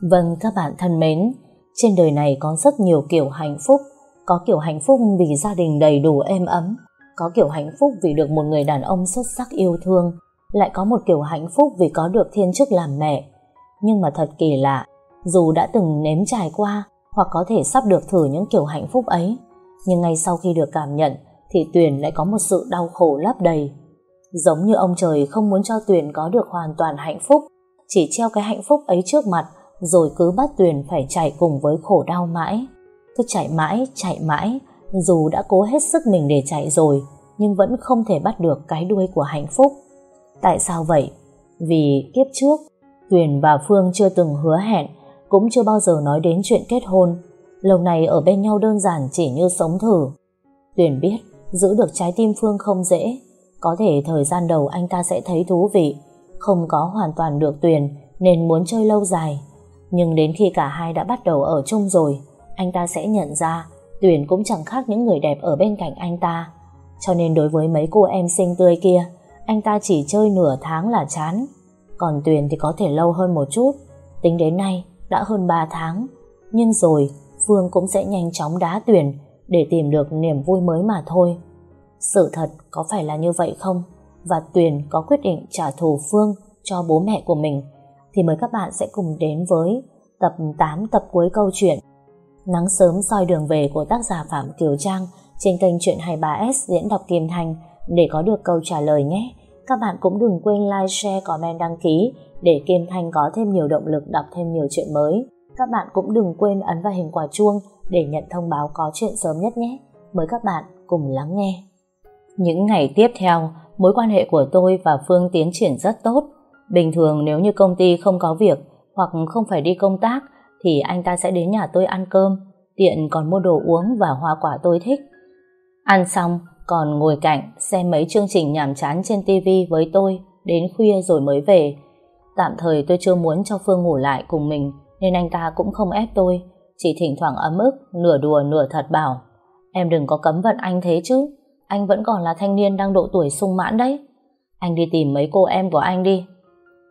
Vâng các bạn thân mến, trên đời này có rất nhiều kiểu hạnh phúc. Có kiểu hạnh phúc vì gia đình đầy đủ êm ấm, có kiểu hạnh phúc vì được một người đàn ông xuất sắc yêu thương, lại có một kiểu hạnh phúc vì có được thiên chức làm mẹ. Nhưng mà thật kỳ lạ, dù đã từng nếm trải qua hoặc có thể sắp được thử những kiểu hạnh phúc ấy, nhưng ngay sau khi được cảm nhận thì Tuyền lại có một sự đau khổ lấp đầy. Giống như ông trời không muốn cho Tuyền có được hoàn toàn hạnh phúc, chỉ treo cái hạnh phúc ấy trước mặt rồi cứ bắt Tuyền phải chạy cùng với khổ đau mãi. Cứ chạy mãi, chạy mãi, dù đã cố hết sức mình để chạy rồi, nhưng vẫn không thể bắt được cái đuôi của hạnh phúc. Tại sao vậy? Vì kiếp trước, Tuyền và Phương chưa từng hứa hẹn, cũng chưa bao giờ nói đến chuyện kết hôn. Lâu này ở bên nhau đơn giản chỉ như sống thử. Tuyền biết, giữ được trái tim Phương không dễ. Có thể thời gian đầu anh ta sẽ thấy thú vị, không có hoàn toàn được Tuyền nên muốn chơi lâu dài. Nhưng đến khi cả hai đã bắt đầu ở chung rồi, anh ta sẽ nhận ra Tuyền cũng chẳng khác những người đẹp ở bên cạnh anh ta. Cho nên đối với mấy cô em xinh tươi kia, anh ta chỉ chơi nửa tháng là chán. Còn Tuyền thì có thể lâu hơn một chút. Tính đến nay, đã hơn 3 tháng. Nhưng rồi, Phương cũng sẽ nhanh chóng đá Tuyền để tìm được niềm vui mới mà thôi. Sự thật có phải là như vậy không? Và Tuyền có quyết định trả thù Phương cho bố mẹ của mình thì mời các bạn sẽ cùng đến với tập 8 tập cuối câu chuyện Nắng sớm soi đường về của tác giả Phạm Kiều Trang trên kênh Chuyện 23S diễn đọc Kim Thành để có được câu trả lời nhé. Các bạn cũng đừng quên like, share, comment, đăng ký để Kim Thanh có thêm nhiều động lực đọc thêm nhiều chuyện mới. Các bạn cũng đừng quên ấn vào hình quả chuông để nhận thông báo có chuyện sớm nhất nhé. Mời các bạn cùng lắng nghe. Những ngày tiếp theo, mối quan hệ của tôi và Phương tiến triển rất tốt. Bình thường nếu như công ty không có việc hoặc không phải đi công tác thì anh ta sẽ đến nhà tôi ăn cơm, tiện còn mua đồ uống và hoa quả tôi thích. Ăn xong, còn ngồi cạnh xem mấy chương trình nhàm chán trên TV với tôi đến khuya rồi mới về. Tạm thời tôi chưa muốn cho Phương ngủ lại cùng mình nên anh ta cũng không ép tôi, chỉ thỉnh thoảng ấm ức, nửa đùa nửa thật bảo. Em đừng có cấm vận anh thế chứ, anh vẫn còn là thanh niên đang độ tuổi sung mãn đấy. Anh đi tìm mấy cô em của anh đi,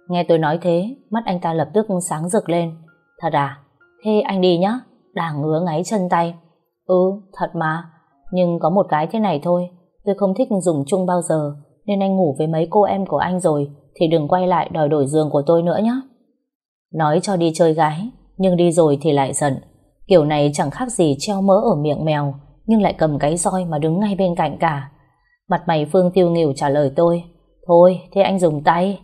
Nghe tôi nói thế, mắt anh ta lập tức sáng rực lên. Thật à? Thế anh đi nhá. Đang ngứa ngáy chân tay. Ừ, thật mà. Nhưng có một cái thế này thôi. Tôi không thích dùng chung bao giờ. Nên anh ngủ với mấy cô em của anh rồi. Thì đừng quay lại đòi đổi giường của tôi nữa nhé. Nói cho đi chơi gái. Nhưng đi rồi thì lại giận. Kiểu này chẳng khác gì treo mỡ ở miệng mèo. Nhưng lại cầm cái roi mà đứng ngay bên cạnh cả. Mặt mày Phương tiêu nghỉu trả lời tôi. Thôi, thế anh dùng tay.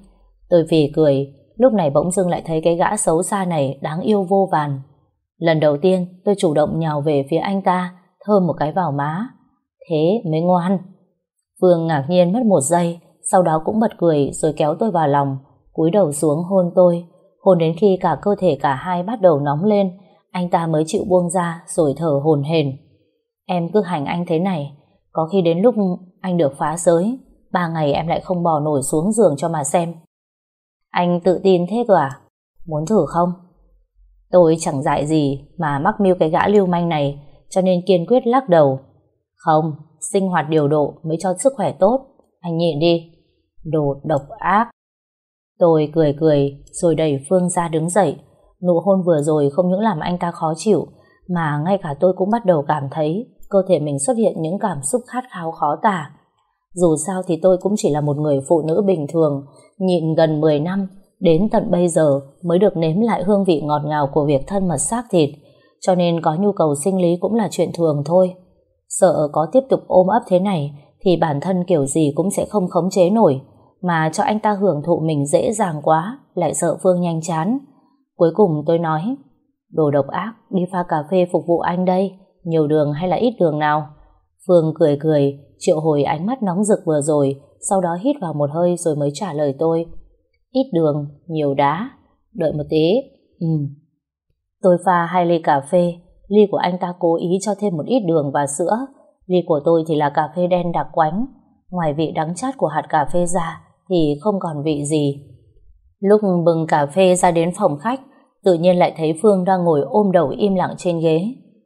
Tôi phì cười, lúc này bỗng dưng lại thấy cái gã xấu xa này đáng yêu vô vàn. Lần đầu tiên tôi chủ động nhào về phía anh ta, thơm một cái vào má. Thế mới ngoan. Phương ngạc nhiên mất một giây, sau đó cũng bật cười rồi kéo tôi vào lòng, cúi đầu xuống hôn tôi. Hôn đến khi cả cơ thể cả hai bắt đầu nóng lên, anh ta mới chịu buông ra rồi thở hồn hển. Em cứ hành anh thế này, có khi đến lúc anh được phá giới, ba ngày em lại không bò nổi xuống giường cho mà xem. Anh tự tin thế cơ à? Muốn thử không? Tôi chẳng dại gì mà mắc mưu cái gã lưu manh này cho nên kiên quyết lắc đầu. Không, sinh hoạt điều độ mới cho sức khỏe tốt. Anh nhịn đi. Đồ độc ác. Tôi cười cười rồi đẩy Phương ra đứng dậy. Nụ hôn vừa rồi không những làm anh ta khó chịu mà ngay cả tôi cũng bắt đầu cảm thấy cơ thể mình xuất hiện những cảm xúc khát khao khó tả. Dù sao thì tôi cũng chỉ là một người phụ nữ bình thường, nhịn gần 10 năm, đến tận bây giờ mới được nếm lại hương vị ngọt ngào của việc thân mật xác thịt, cho nên có nhu cầu sinh lý cũng là chuyện thường thôi. Sợ có tiếp tục ôm ấp thế này thì bản thân kiểu gì cũng sẽ không khống chế nổi, mà cho anh ta hưởng thụ mình dễ dàng quá, lại sợ Phương nhanh chán. Cuối cùng tôi nói, đồ độc ác, đi pha cà phê phục vụ anh đây, nhiều đường hay là ít đường nào? Phương cười cười, triệu hồi ánh mắt nóng rực vừa rồi, sau đó hít vào một hơi rồi mới trả lời tôi. Ít đường, nhiều đá. Đợi một tí. Ừ. Tôi pha hai ly cà phê, ly của anh ta cố ý cho thêm một ít đường và sữa. Ly của tôi thì là cà phê đen đặc quánh. Ngoài vị đắng chát của hạt cà phê ra thì không còn vị gì. Lúc bừng cà phê ra đến phòng khách, tự nhiên lại thấy Phương đang ngồi ôm đầu im lặng trên ghế.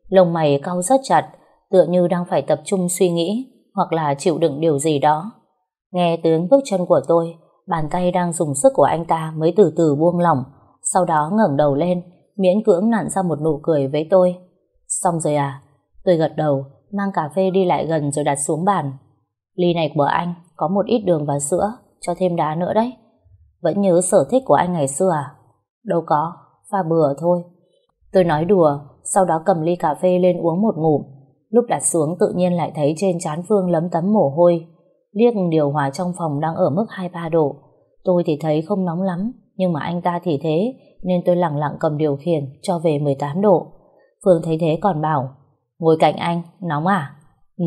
Lông mày cau rất chặt, tựa như đang phải tập trung suy nghĩ hoặc là chịu đựng điều gì đó. Nghe tiếng bước chân của tôi, bàn tay đang dùng sức của anh ta mới từ từ buông lỏng, sau đó ngẩng đầu lên, miễn cưỡng nặn ra một nụ cười với tôi. Xong rồi à? Tôi gật đầu, mang cà phê đi lại gần rồi đặt xuống bàn. Ly này của anh có một ít đường và sữa, cho thêm đá nữa đấy. Vẫn nhớ sở thích của anh ngày xưa à? Đâu có, pha bừa thôi. Tôi nói đùa, sau đó cầm ly cà phê lên uống một ngụm. Lúc đặt xuống tự nhiên lại thấy trên trán Phương lấm tấm mồ hôi. Liếc điều hòa trong phòng đang ở mức 23 độ. Tôi thì thấy không nóng lắm, nhưng mà anh ta thì thế, nên tôi lặng lặng cầm điều khiển cho về 18 độ. Phương thấy thế còn bảo, ngồi cạnh anh, nóng à? Ừ,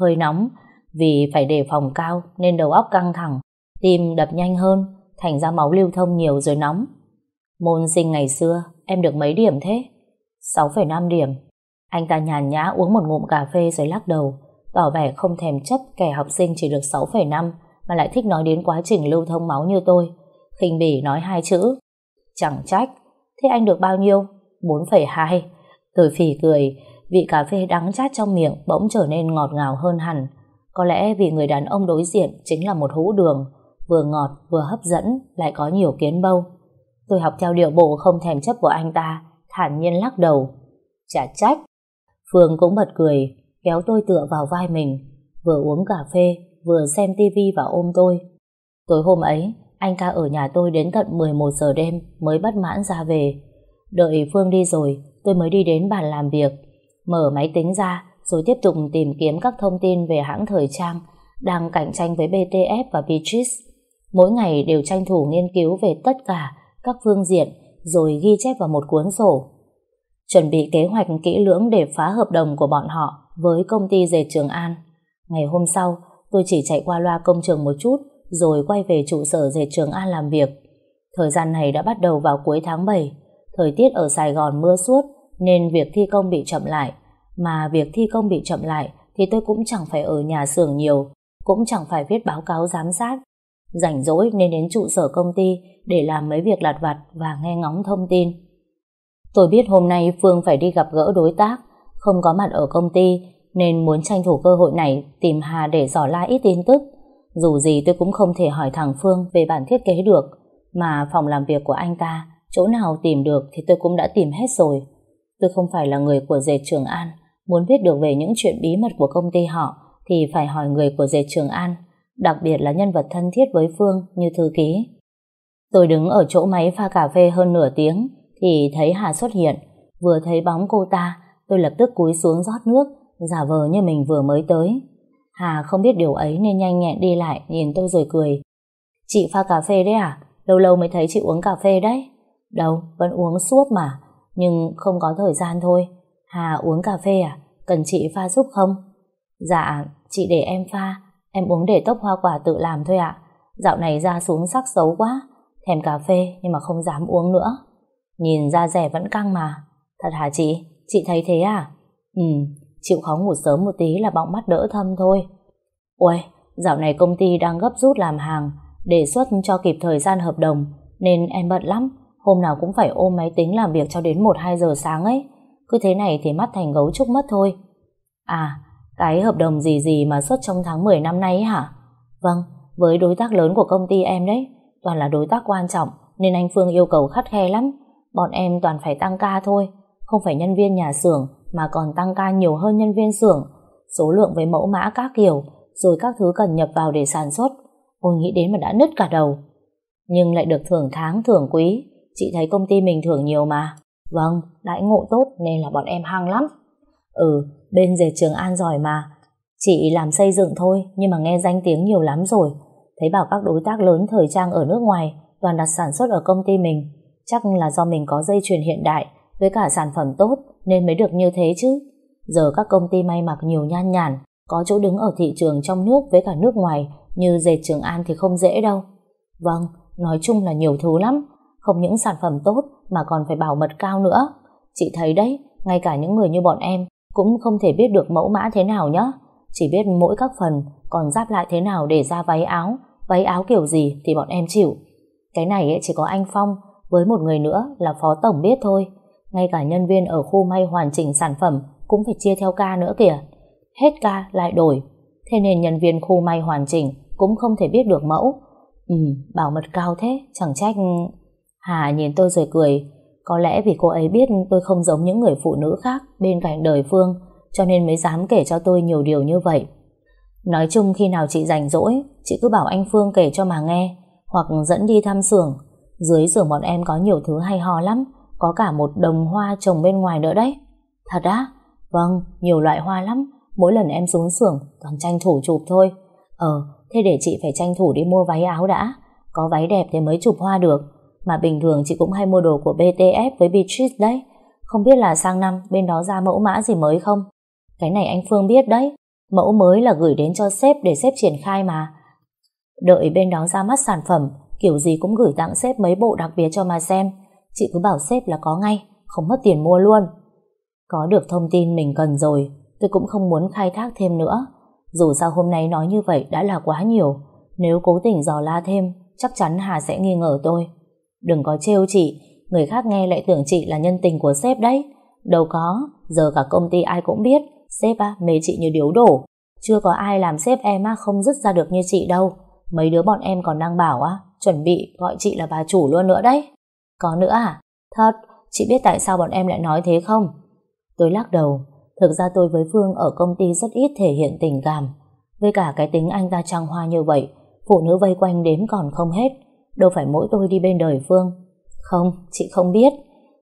hơi nóng, vì phải đề phòng cao nên đầu óc căng thẳng, tim đập nhanh hơn, thành ra máu lưu thông nhiều rồi nóng. Môn sinh ngày xưa, em được mấy điểm thế? 6,5 điểm. Anh ta nhàn nhã uống một ngụm cà phê rồi lắc đầu, tỏ vẻ không thèm chấp kẻ học sinh chỉ được 6,5 mà lại thích nói đến quá trình lưu thông máu như tôi. khinh bỉ nói hai chữ. Chẳng trách. Thế anh được bao nhiêu? 4,2. Tôi phỉ cười, vị cà phê đắng chát trong miệng bỗng trở nên ngọt ngào hơn hẳn. Có lẽ vì người đàn ông đối diện chính là một hũ đường, vừa ngọt vừa hấp dẫn, lại có nhiều kiến bâu. Tôi học theo điệu bộ không thèm chấp của anh ta, thản nhiên lắc đầu. Chả trách. Phương cũng bật cười, kéo tôi tựa vào vai mình, vừa uống cà phê, vừa xem tivi và ôm tôi. Tối hôm ấy, anh ta ở nhà tôi đến tận 11 giờ đêm mới bắt mãn ra về. Đợi Phương đi rồi, tôi mới đi đến bàn làm việc, mở máy tính ra rồi tiếp tục tìm kiếm các thông tin về hãng thời trang đang cạnh tranh với BTF và Beatrice. Mỗi ngày đều tranh thủ nghiên cứu về tất cả các phương diện rồi ghi chép vào một cuốn sổ. Chuẩn bị kế hoạch kỹ lưỡng để phá hợp đồng của bọn họ với công ty dệt Trường An. Ngày hôm sau, tôi chỉ chạy qua loa công trường một chút rồi quay về trụ sở dệt Trường An làm việc. Thời gian này đã bắt đầu vào cuối tháng 7. Thời tiết ở Sài Gòn mưa suốt nên việc thi công bị chậm lại. Mà việc thi công bị chậm lại thì tôi cũng chẳng phải ở nhà xưởng nhiều, cũng chẳng phải viết báo cáo giám sát. Rảnh rỗi nên đến trụ sở công ty để làm mấy việc lặt vặt và nghe ngóng thông tin. Tôi biết hôm nay Phương phải đi gặp gỡ đối tác, không có mặt ở công ty nên muốn tranh thủ cơ hội này tìm Hà để dò la ít tin tức. Dù gì tôi cũng không thể hỏi thằng Phương về bản thiết kế được, mà phòng làm việc của anh ta, chỗ nào tìm được thì tôi cũng đã tìm hết rồi. Tôi không phải là người của dệt Trường An, muốn biết được về những chuyện bí mật của công ty họ thì phải hỏi người của dệt Trường An, đặc biệt là nhân vật thân thiết với Phương như thư ký. Tôi đứng ở chỗ máy pha cà phê hơn nửa tiếng thì thấy Hà xuất hiện. Vừa thấy bóng cô ta, tôi lập tức cúi xuống rót nước, giả vờ như mình vừa mới tới. Hà không biết điều ấy nên nhanh nhẹn đi lại nhìn tôi rồi cười. Chị pha cà phê đấy à? Lâu lâu mới thấy chị uống cà phê đấy. Đâu, vẫn uống suốt mà, nhưng không có thời gian thôi. Hà uống cà phê à? Cần chị pha giúp không? Dạ, chị để em pha. Em uống để tốc hoa quả tự làm thôi ạ. Dạo này da xuống sắc xấu quá. Thèm cà phê nhưng mà không dám uống nữa. Nhìn da rẻ vẫn căng mà. Thật hả chị? Chị thấy thế à? Ừ, chịu khó ngủ sớm một tí là bọng mắt đỡ thâm thôi. Ôi, dạo này công ty đang gấp rút làm hàng, đề xuất cho kịp thời gian hợp đồng, nên em bận lắm. Hôm nào cũng phải ôm máy tính làm việc cho đến 1-2 giờ sáng ấy. Cứ thế này thì mắt thành gấu trúc mất thôi. À, cái hợp đồng gì gì mà xuất trong tháng 10 năm nay ấy hả? Vâng, với đối tác lớn của công ty em đấy. Toàn là đối tác quan trọng, nên anh Phương yêu cầu khắt khe lắm. Bọn em toàn phải tăng ca thôi, không phải nhân viên nhà xưởng mà còn tăng ca nhiều hơn nhân viên xưởng. Số lượng với mẫu mã các kiểu, rồi các thứ cần nhập vào để sản xuất. Ôi nghĩ đến mà đã nứt cả đầu. Nhưng lại được thưởng tháng thưởng quý, chị thấy công ty mình thưởng nhiều mà. Vâng, đãi ngộ tốt nên là bọn em hăng lắm. Ừ, bên dệt trường An giỏi mà. Chị làm xây dựng thôi, nhưng mà nghe danh tiếng nhiều lắm rồi. Thấy bảo các đối tác lớn thời trang ở nước ngoài toàn đặt sản xuất ở công ty mình. Chắc là do mình có dây chuyền hiện đại với cả sản phẩm tốt nên mới được như thế chứ. Giờ các công ty may mặc nhiều nhan nhản, có chỗ đứng ở thị trường trong nước với cả nước ngoài như dệt Trường An thì không dễ đâu. Vâng, nói chung là nhiều thứ lắm, không những sản phẩm tốt mà còn phải bảo mật cao nữa. Chị thấy đấy, ngay cả những người như bọn em cũng không thể biết được mẫu mã thế nào nhá. Chỉ biết mỗi các phần còn giáp lại thế nào để ra váy áo, váy áo kiểu gì thì bọn em chịu. Cái này ấy chỉ có anh Phong với một người nữa là phó tổng biết thôi. Ngay cả nhân viên ở khu may hoàn chỉnh sản phẩm cũng phải chia theo ca nữa kìa. Hết ca lại đổi. Thế nên nhân viên khu may hoàn chỉnh cũng không thể biết được mẫu. Ừ, bảo mật cao thế, chẳng trách... Hà nhìn tôi rồi cười. Có lẽ vì cô ấy biết tôi không giống những người phụ nữ khác bên cạnh đời Phương, cho nên mới dám kể cho tôi nhiều điều như vậy. Nói chung khi nào chị rảnh rỗi, chị cứ bảo anh Phương kể cho mà nghe, hoặc dẫn đi thăm xưởng. Dưới giường bọn em có nhiều thứ hay ho lắm, có cả một đồng hoa trồng bên ngoài nữa đấy. Thật á? Vâng, nhiều loại hoa lắm, mỗi lần em xuống xưởng toàn tranh thủ chụp thôi. Ờ, thế để chị phải tranh thủ đi mua váy áo đã, có váy đẹp thì mới chụp hoa được. Mà bình thường chị cũng hay mua đồ của BTF với Beatrice đấy. Không biết là sang năm bên đó ra mẫu mã gì mới không? Cái này anh Phương biết đấy. Mẫu mới là gửi đến cho sếp để sếp triển khai mà. Đợi bên đó ra mắt sản phẩm, kiểu gì cũng gửi tặng sếp mấy bộ đặc biệt cho mà xem. Chị cứ bảo sếp là có ngay, không mất tiền mua luôn. Có được thông tin mình cần rồi, tôi cũng không muốn khai thác thêm nữa. Dù sao hôm nay nói như vậy đã là quá nhiều. Nếu cố tình dò la thêm, chắc chắn Hà sẽ nghi ngờ tôi. Đừng có trêu chị, người khác nghe lại tưởng chị là nhân tình của sếp đấy. Đâu có, giờ cả công ty ai cũng biết, sếp á, mê chị như điếu đổ. Chưa có ai làm sếp em á không dứt ra được như chị đâu. Mấy đứa bọn em còn đang bảo á, chuẩn bị gọi chị là bà chủ luôn nữa đấy. Có nữa à? Thật, chị biết tại sao bọn em lại nói thế không? Tôi lắc đầu, thực ra tôi với Phương ở công ty rất ít thể hiện tình cảm. Với cả cái tính anh ta trăng hoa như vậy, phụ nữ vây quanh đến còn không hết. Đâu phải mỗi tôi đi bên đời Phương. Không, chị không biết.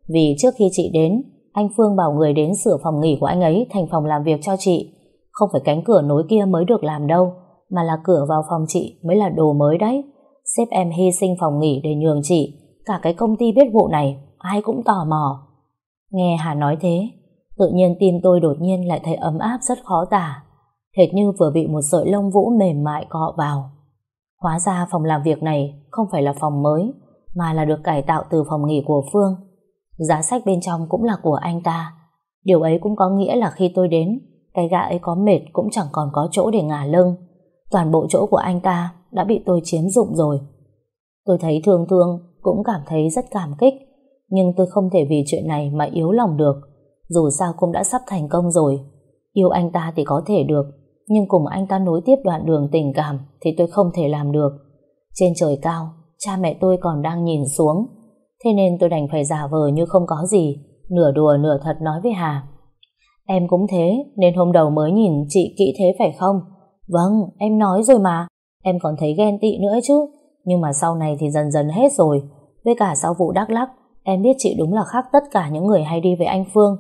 Vì trước khi chị đến, anh Phương bảo người đến sửa phòng nghỉ của anh ấy thành phòng làm việc cho chị. Không phải cánh cửa nối kia mới được làm đâu, mà là cửa vào phòng chị mới là đồ mới đấy. Sếp em hy sinh phòng nghỉ để nhường chị. Cả cái công ty biết vụ này, ai cũng tò mò. Nghe Hà nói thế, tự nhiên tim tôi đột nhiên lại thấy ấm áp rất khó tả. Hệt như vừa bị một sợi lông vũ mềm mại cọ vào. Hóa ra phòng làm việc này không phải là phòng mới, mà là được cải tạo từ phòng nghỉ của Phương. Giá sách bên trong cũng là của anh ta. Điều ấy cũng có nghĩa là khi tôi đến, cái gã ấy có mệt cũng chẳng còn có chỗ để ngả lưng. Toàn bộ chỗ của anh ta đã bị tôi chiếm dụng rồi. Tôi thấy thương thương, cũng cảm thấy rất cảm kích, nhưng tôi không thể vì chuyện này mà yếu lòng được. Dù sao cũng đã sắp thành công rồi. Yêu anh ta thì có thể được, nhưng cùng anh ta nối tiếp đoạn đường tình cảm thì tôi không thể làm được. Trên trời cao, cha mẹ tôi còn đang nhìn xuống, thế nên tôi đành phải giả vờ như không có gì, nửa đùa nửa thật nói với Hà. Em cũng thế, nên hôm đầu mới nhìn chị kỹ thế phải không? Vâng, em nói rồi mà, em còn thấy ghen tị nữa chứ, nhưng mà sau này thì dần dần hết rồi. Với cả sau vụ Đắk Lắc, em biết chị đúng là khác tất cả những người hay đi với anh Phương.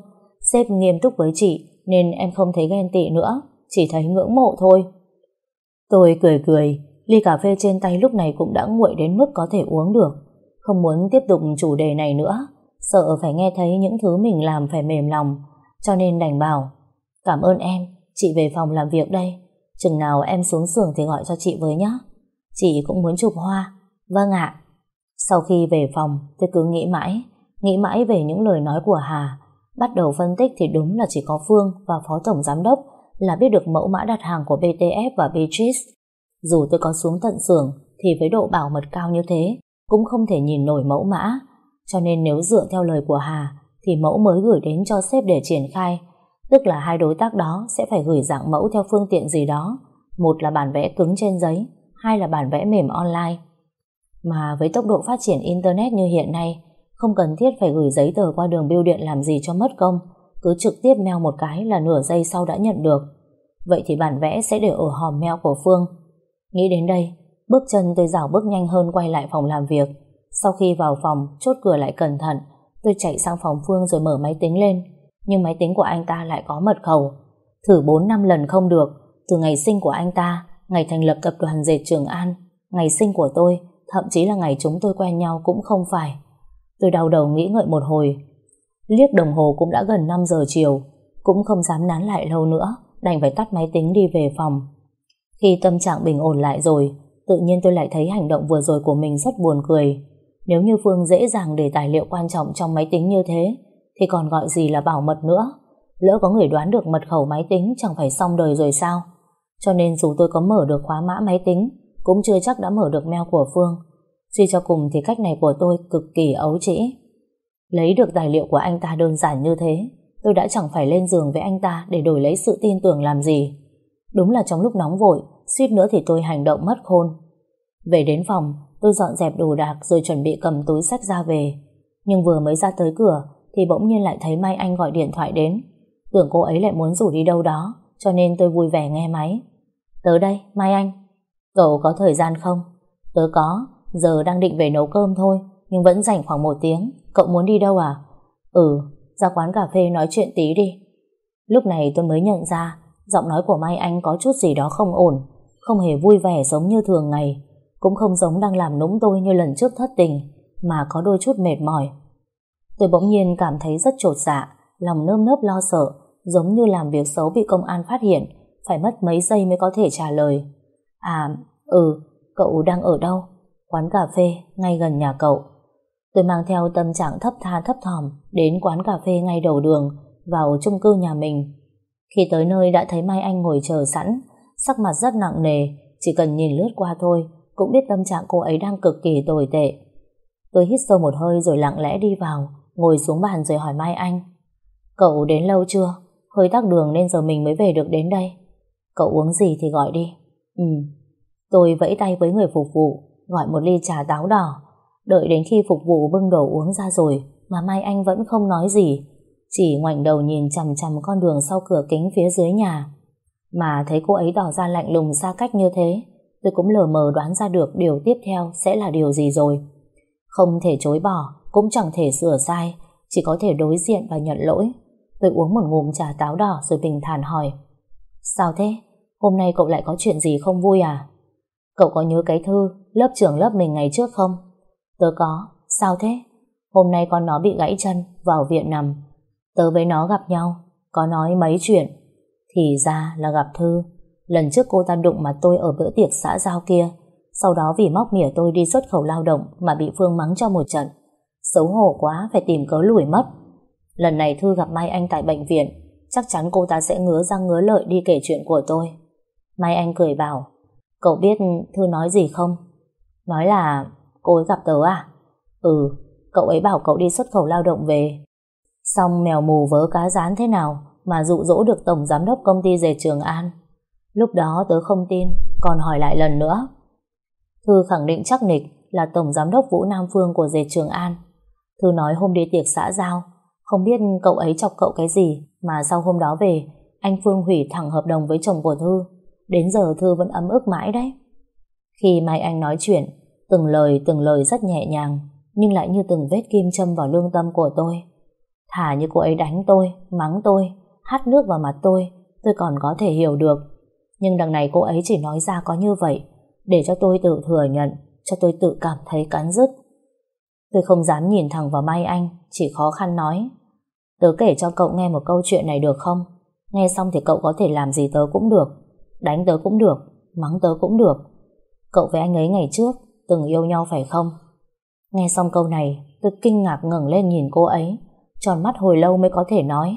Sếp nghiêm túc với chị, nên em không thấy ghen tị nữa chỉ thấy ngưỡng mộ thôi. Tôi cười cười, ly cà phê trên tay lúc này cũng đã nguội đến mức có thể uống được. Không muốn tiếp tục chủ đề này nữa, sợ phải nghe thấy những thứ mình làm phải mềm lòng, cho nên đành bảo, cảm ơn em, chị về phòng làm việc đây, chừng nào em xuống xưởng thì gọi cho chị với nhé. Chị cũng muốn chụp hoa. Vâng ạ. Sau khi về phòng, tôi cứ nghĩ mãi, nghĩ mãi về những lời nói của Hà. Bắt đầu phân tích thì đúng là chỉ có Phương và Phó Tổng Giám Đốc là biết được mẫu mã đặt hàng của BTF và Beatrice. Dù tôi có xuống tận xưởng thì với độ bảo mật cao như thế cũng không thể nhìn nổi mẫu mã. Cho nên nếu dựa theo lời của Hà thì mẫu mới gửi đến cho sếp để triển khai. Tức là hai đối tác đó sẽ phải gửi dạng mẫu theo phương tiện gì đó. Một là bản vẽ cứng trên giấy, hai là bản vẽ mềm online. Mà với tốc độ phát triển Internet như hiện nay, không cần thiết phải gửi giấy tờ qua đường bưu điện làm gì cho mất công cứ trực tiếp mail một cái là nửa giây sau đã nhận được. Vậy thì bản vẽ sẽ để ở hòm mail của Phương. Nghĩ đến đây, bước chân tôi dảo bước nhanh hơn quay lại phòng làm việc. Sau khi vào phòng, chốt cửa lại cẩn thận, tôi chạy sang phòng Phương rồi mở máy tính lên. Nhưng máy tính của anh ta lại có mật khẩu. Thử 4 năm lần không được, từ ngày sinh của anh ta, ngày thành lập tập đoàn dệt Trường An, ngày sinh của tôi, thậm chí là ngày chúng tôi quen nhau cũng không phải. Tôi đau đầu nghĩ ngợi một hồi, Liếc đồng hồ cũng đã gần 5 giờ chiều, cũng không dám nán lại lâu nữa, đành phải tắt máy tính đi về phòng. Khi tâm trạng bình ổn lại rồi, tự nhiên tôi lại thấy hành động vừa rồi của mình rất buồn cười. Nếu như Phương dễ dàng để tài liệu quan trọng trong máy tính như thế, thì còn gọi gì là bảo mật nữa. Lỡ có người đoán được mật khẩu máy tính chẳng phải xong đời rồi sao? Cho nên dù tôi có mở được khóa mã máy tính, cũng chưa chắc đã mở được mail của Phương. Suy cho cùng thì cách này của tôi cực kỳ ấu trĩ. Lấy được tài liệu của anh ta đơn giản như thế, tôi đã chẳng phải lên giường với anh ta để đổi lấy sự tin tưởng làm gì. Đúng là trong lúc nóng vội, suýt nữa thì tôi hành động mất khôn. Về đến phòng, tôi dọn dẹp đồ đạc rồi chuẩn bị cầm túi sách ra về. Nhưng vừa mới ra tới cửa thì bỗng nhiên lại thấy Mai Anh gọi điện thoại đến. Tưởng cô ấy lại muốn rủ đi đâu đó, cho nên tôi vui vẻ nghe máy. Tớ đây, Mai Anh. Cậu có thời gian không? Tớ có, giờ đang định về nấu cơm thôi, nhưng vẫn dành khoảng một tiếng. Cậu muốn đi đâu à? Ừ, ra quán cà phê nói chuyện tí đi. Lúc này tôi mới nhận ra giọng nói của Mai Anh có chút gì đó không ổn, không hề vui vẻ giống như thường ngày, cũng không giống đang làm nũng tôi như lần trước thất tình, mà có đôi chút mệt mỏi. Tôi bỗng nhiên cảm thấy rất trột dạ, lòng nơm nớp lo sợ, giống như làm việc xấu bị công an phát hiện, phải mất mấy giây mới có thể trả lời. À, ừ, cậu đang ở đâu? Quán cà phê, ngay gần nhà cậu. Tôi mang theo tâm trạng thấp tha thấp thỏm đến quán cà phê ngay đầu đường, vào chung cư nhà mình. Khi tới nơi đã thấy Mai Anh ngồi chờ sẵn, sắc mặt rất nặng nề, chỉ cần nhìn lướt qua thôi, cũng biết tâm trạng cô ấy đang cực kỳ tồi tệ. Tôi hít sâu một hơi rồi lặng lẽ đi vào, ngồi xuống bàn rồi hỏi Mai Anh. Cậu đến lâu chưa? Hơi tắc đường nên giờ mình mới về được đến đây. Cậu uống gì thì gọi đi. Ừ. Tôi vẫy tay với người phục vụ, gọi một ly trà táo đỏ. Đợi đến khi phục vụ bưng đồ uống ra rồi, mà Mai Anh vẫn không nói gì. Chỉ ngoảnh đầu nhìn chằm chằm con đường sau cửa kính phía dưới nhà. Mà thấy cô ấy tỏ ra lạnh lùng xa cách như thế, tôi cũng lờ mờ đoán ra được điều tiếp theo sẽ là điều gì rồi. Không thể chối bỏ, cũng chẳng thể sửa sai, chỉ có thể đối diện và nhận lỗi. Tôi uống một ngụm trà táo đỏ rồi bình thản hỏi. Sao thế? Hôm nay cậu lại có chuyện gì không vui à? Cậu có nhớ cái thư lớp trưởng lớp mình ngày trước không? Tớ có. Sao thế? Hôm nay con nó bị gãy chân, vào viện nằm. Tớ với nó gặp nhau, có nói mấy chuyện. Thì ra là gặp Thư. Lần trước cô ta đụng mà tôi ở bữa tiệc xã giao kia. Sau đó vì móc mỉa tôi đi xuất khẩu lao động mà bị Phương mắng cho một trận. Xấu hổ quá phải tìm cớ lùi mất. Lần này Thư gặp Mai Anh tại bệnh viện, chắc chắn cô ta sẽ ngứa răng ngứa lợi đi kể chuyện của tôi. Mai Anh cười bảo, cậu biết Thư nói gì không? Nói là cô ấy gặp tớ à? Ừ, cậu ấy bảo cậu đi xuất khẩu lao động về. Xong mèo mù vớ cá rán thế nào mà dụ dỗ được tổng giám đốc công ty dệt Trường An. Lúc đó tớ không tin, còn hỏi lại lần nữa. Thư khẳng định chắc nịch là tổng giám đốc Vũ Nam Phương của dệt Trường An. Thư nói hôm đi tiệc xã giao, không biết cậu ấy chọc cậu cái gì mà sau hôm đó về, anh Phương hủy thẳng hợp đồng với chồng của Thư. Đến giờ Thư vẫn ấm ức mãi đấy. Khi Mai Anh nói chuyện, từng lời từng lời rất nhẹ nhàng, nhưng lại như từng vết kim châm vào lương tâm của tôi. Thả như cô ấy đánh tôi, mắng tôi, hắt nước vào mặt tôi, tôi còn có thể hiểu được. Nhưng đằng này cô ấy chỉ nói ra có như vậy, để cho tôi tự thừa nhận, cho tôi tự cảm thấy cắn rứt. Tôi không dám nhìn thẳng vào Mai Anh, chỉ khó khăn nói. Tớ kể cho cậu nghe một câu chuyện này được không? Nghe xong thì cậu có thể làm gì tớ cũng được. Đánh tớ cũng được, mắng tớ cũng được. Cậu với anh ấy ngày trước, từng yêu nhau phải không? Nghe xong câu này, tôi kinh ngạc ngẩng lên nhìn cô ấy, tròn mắt hồi lâu mới có thể nói.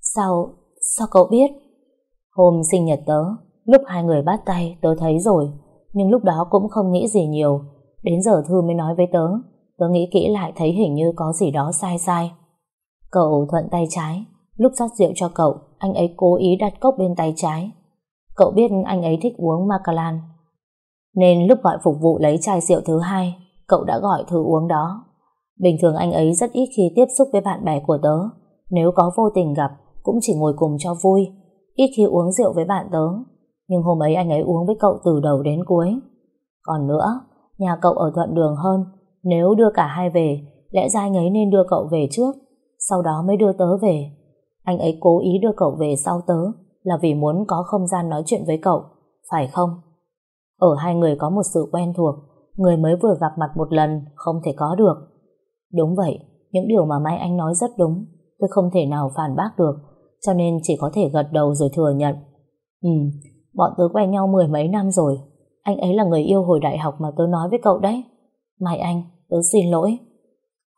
Sao, sao cậu biết? Hôm sinh nhật tớ, lúc hai người bắt tay tớ thấy rồi, nhưng lúc đó cũng không nghĩ gì nhiều. Đến giờ Thư mới nói với tớ, tớ nghĩ kỹ lại thấy hình như có gì đó sai sai. Cậu thuận tay trái, lúc rót rượu cho cậu, anh ấy cố ý đặt cốc bên tay trái. Cậu biết anh ấy thích uống Macallan, nên lúc gọi phục vụ lấy chai rượu thứ hai, cậu đã gọi thứ uống đó. Bình thường anh ấy rất ít khi tiếp xúc với bạn bè của tớ. Nếu có vô tình gặp, cũng chỉ ngồi cùng cho vui. Ít khi uống rượu với bạn tớ. Nhưng hôm ấy anh ấy uống với cậu từ đầu đến cuối. Còn nữa, nhà cậu ở thuận đường hơn. Nếu đưa cả hai về, lẽ ra anh ấy nên đưa cậu về trước. Sau đó mới đưa tớ về. Anh ấy cố ý đưa cậu về sau tớ là vì muốn có không gian nói chuyện với cậu. Phải không? Ở hai người có một sự quen thuộc. Người mới vừa gặp mặt một lần không thể có được Đúng vậy, những điều mà Mai Anh nói rất đúng. Tôi không thể nào phản bác được, cho nên chỉ có thể gật đầu rồi thừa nhận. Ừ, bọn tớ quen nhau mười mấy năm rồi. Anh ấy là người yêu hồi đại học mà tớ nói với cậu đấy. Mai Anh, tớ xin lỗi.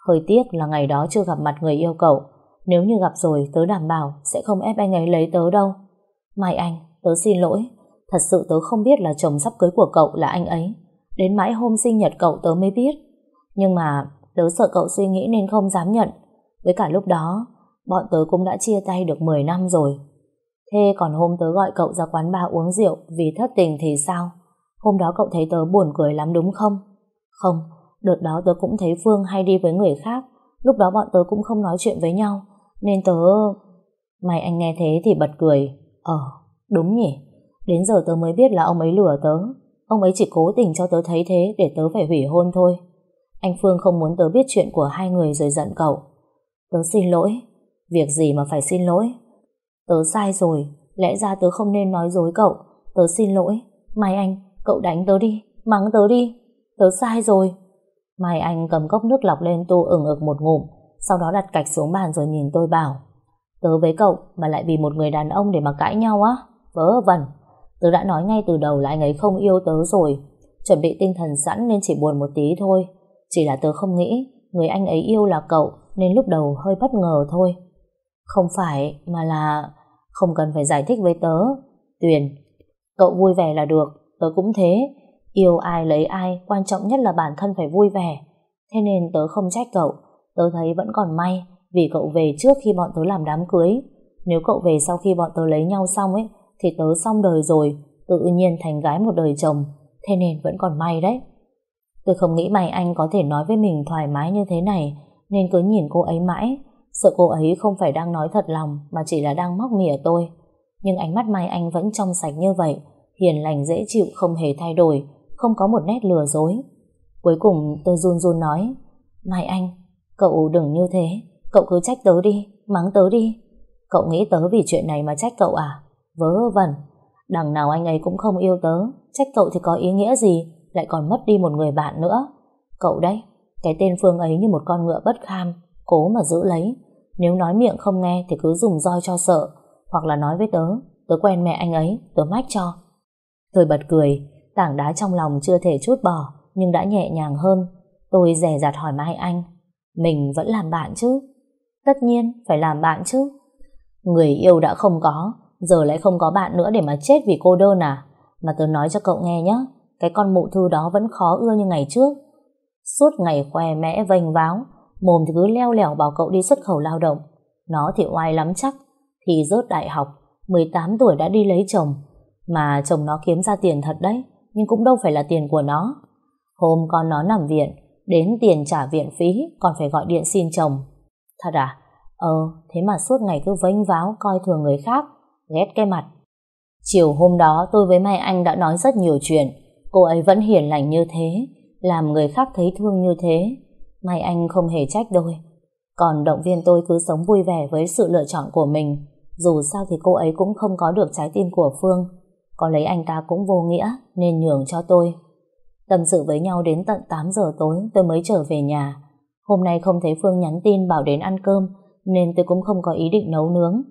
Hơi tiếc là ngày đó chưa gặp mặt người yêu cậu. Nếu như gặp rồi, tớ đảm bảo sẽ không ép anh ấy lấy tớ đâu. Mai Anh, tớ xin lỗi. Thật sự tớ không biết là chồng sắp cưới của cậu là anh ấy. Đến mãi hôm sinh nhật cậu tớ mới biết. Nhưng mà Tớ sợ cậu suy nghĩ nên không dám nhận Với cả lúc đó Bọn tớ cũng đã chia tay được 10 năm rồi Thế còn hôm tớ gọi cậu ra quán bar uống rượu Vì thất tình thì sao Hôm đó cậu thấy tớ buồn cười lắm đúng không Không Đợt đó tớ cũng thấy Phương hay đi với người khác Lúc đó bọn tớ cũng không nói chuyện với nhau, nên tớ... Mày anh nghe thế thì bật cười. Ờ, đúng nhỉ. Đến giờ tớ mới biết là ông ấy lừa tớ. Ông ấy chỉ cố tình cho tớ thấy thế để tớ phải hủy hôn thôi. Anh Phương không muốn tớ biết chuyện của hai người rồi giận cậu. Tớ xin lỗi. Việc gì mà phải xin lỗi? Tớ sai rồi. Lẽ ra tớ không nên nói dối cậu. Tớ xin lỗi. Mai anh, cậu đánh tớ đi. Mắng tớ đi. Tớ sai rồi. Mai anh cầm cốc nước lọc lên tu ửng ực một ngụm. Sau đó đặt cạch xuống bàn rồi nhìn tôi bảo. Tớ với cậu mà lại vì một người đàn ông để mà cãi nhau á. Vớ vẩn. Tớ đã nói ngay từ đầu là anh ấy không yêu tớ rồi. Chuẩn bị tinh thần sẵn nên chỉ buồn một tí thôi. Chỉ là tớ không nghĩ người anh ấy yêu là cậu nên lúc đầu hơi bất ngờ thôi. Không phải, mà là không cần phải giải thích với tớ. Tuyền, cậu vui vẻ là được, tớ cũng thế. Yêu ai lấy ai, quan trọng nhất là bản thân phải vui vẻ. Thế nên tớ không trách cậu, tớ thấy vẫn còn may vì cậu về trước khi bọn tớ làm đám cưới. Nếu cậu về sau khi bọn tớ lấy nhau xong ấy, thì tớ xong đời rồi, tự nhiên thành gái một đời chồng, thế nên vẫn còn may đấy. Tôi không nghĩ mày anh có thể nói với mình thoải mái như thế này, nên cứ nhìn cô ấy mãi, sợ cô ấy không phải đang nói thật lòng mà chỉ là đang móc mỉa tôi. Nhưng ánh mắt Mai Anh vẫn trong sạch như vậy, hiền lành dễ chịu không hề thay đổi, không có một nét lừa dối. Cuối cùng tôi run run nói, Mai Anh, cậu đừng như thế, cậu cứ trách tớ đi, mắng tớ đi. Cậu nghĩ tớ vì chuyện này mà trách cậu à? Vớ vẩn, đằng nào anh ấy cũng không yêu tớ, trách cậu thì có ý nghĩa gì, lại còn mất đi một người bạn nữa. Cậu đấy, cái tên Phương ấy như một con ngựa bất kham, cố mà giữ lấy. Nếu nói miệng không nghe thì cứ dùng roi cho sợ, hoặc là nói với tớ, tớ quen mẹ anh ấy, tớ mách cho. Tôi bật cười, tảng đá trong lòng chưa thể chút bỏ, nhưng đã nhẹ nhàng hơn. Tôi rẻ rặt hỏi Mai Anh, mình vẫn làm bạn chứ? Tất nhiên, phải làm bạn chứ. Người yêu đã không có, giờ lại không có bạn nữa để mà chết vì cô đơn à? Mà tớ nói cho cậu nghe nhé, cái con mụ thư đó vẫn khó ưa như ngày trước. Suốt ngày khoe mẽ vênh váo, mồm thì cứ leo lẻo bảo cậu đi xuất khẩu lao động. Nó thì oai lắm chắc, thì rớt đại học, 18 tuổi đã đi lấy chồng. Mà chồng nó kiếm ra tiền thật đấy, nhưng cũng đâu phải là tiền của nó. Hôm con nó nằm viện, đến tiền trả viện phí còn phải gọi điện xin chồng. Thật à? Ờ, thế mà suốt ngày cứ vênh váo coi thường người khác, ghét cái mặt. Chiều hôm đó tôi với mẹ anh đã nói rất nhiều chuyện, cô ấy vẫn hiền lành như thế, làm người khác thấy thương như thế. May anh không hề trách đôi. Còn động viên tôi cứ sống vui vẻ với sự lựa chọn của mình. Dù sao thì cô ấy cũng không có được trái tim của Phương. Có lấy anh ta cũng vô nghĩa nên nhường cho tôi. Tâm sự với nhau đến tận 8 giờ tối tôi mới trở về nhà. Hôm nay không thấy Phương nhắn tin bảo đến ăn cơm nên tôi cũng không có ý định nấu nướng.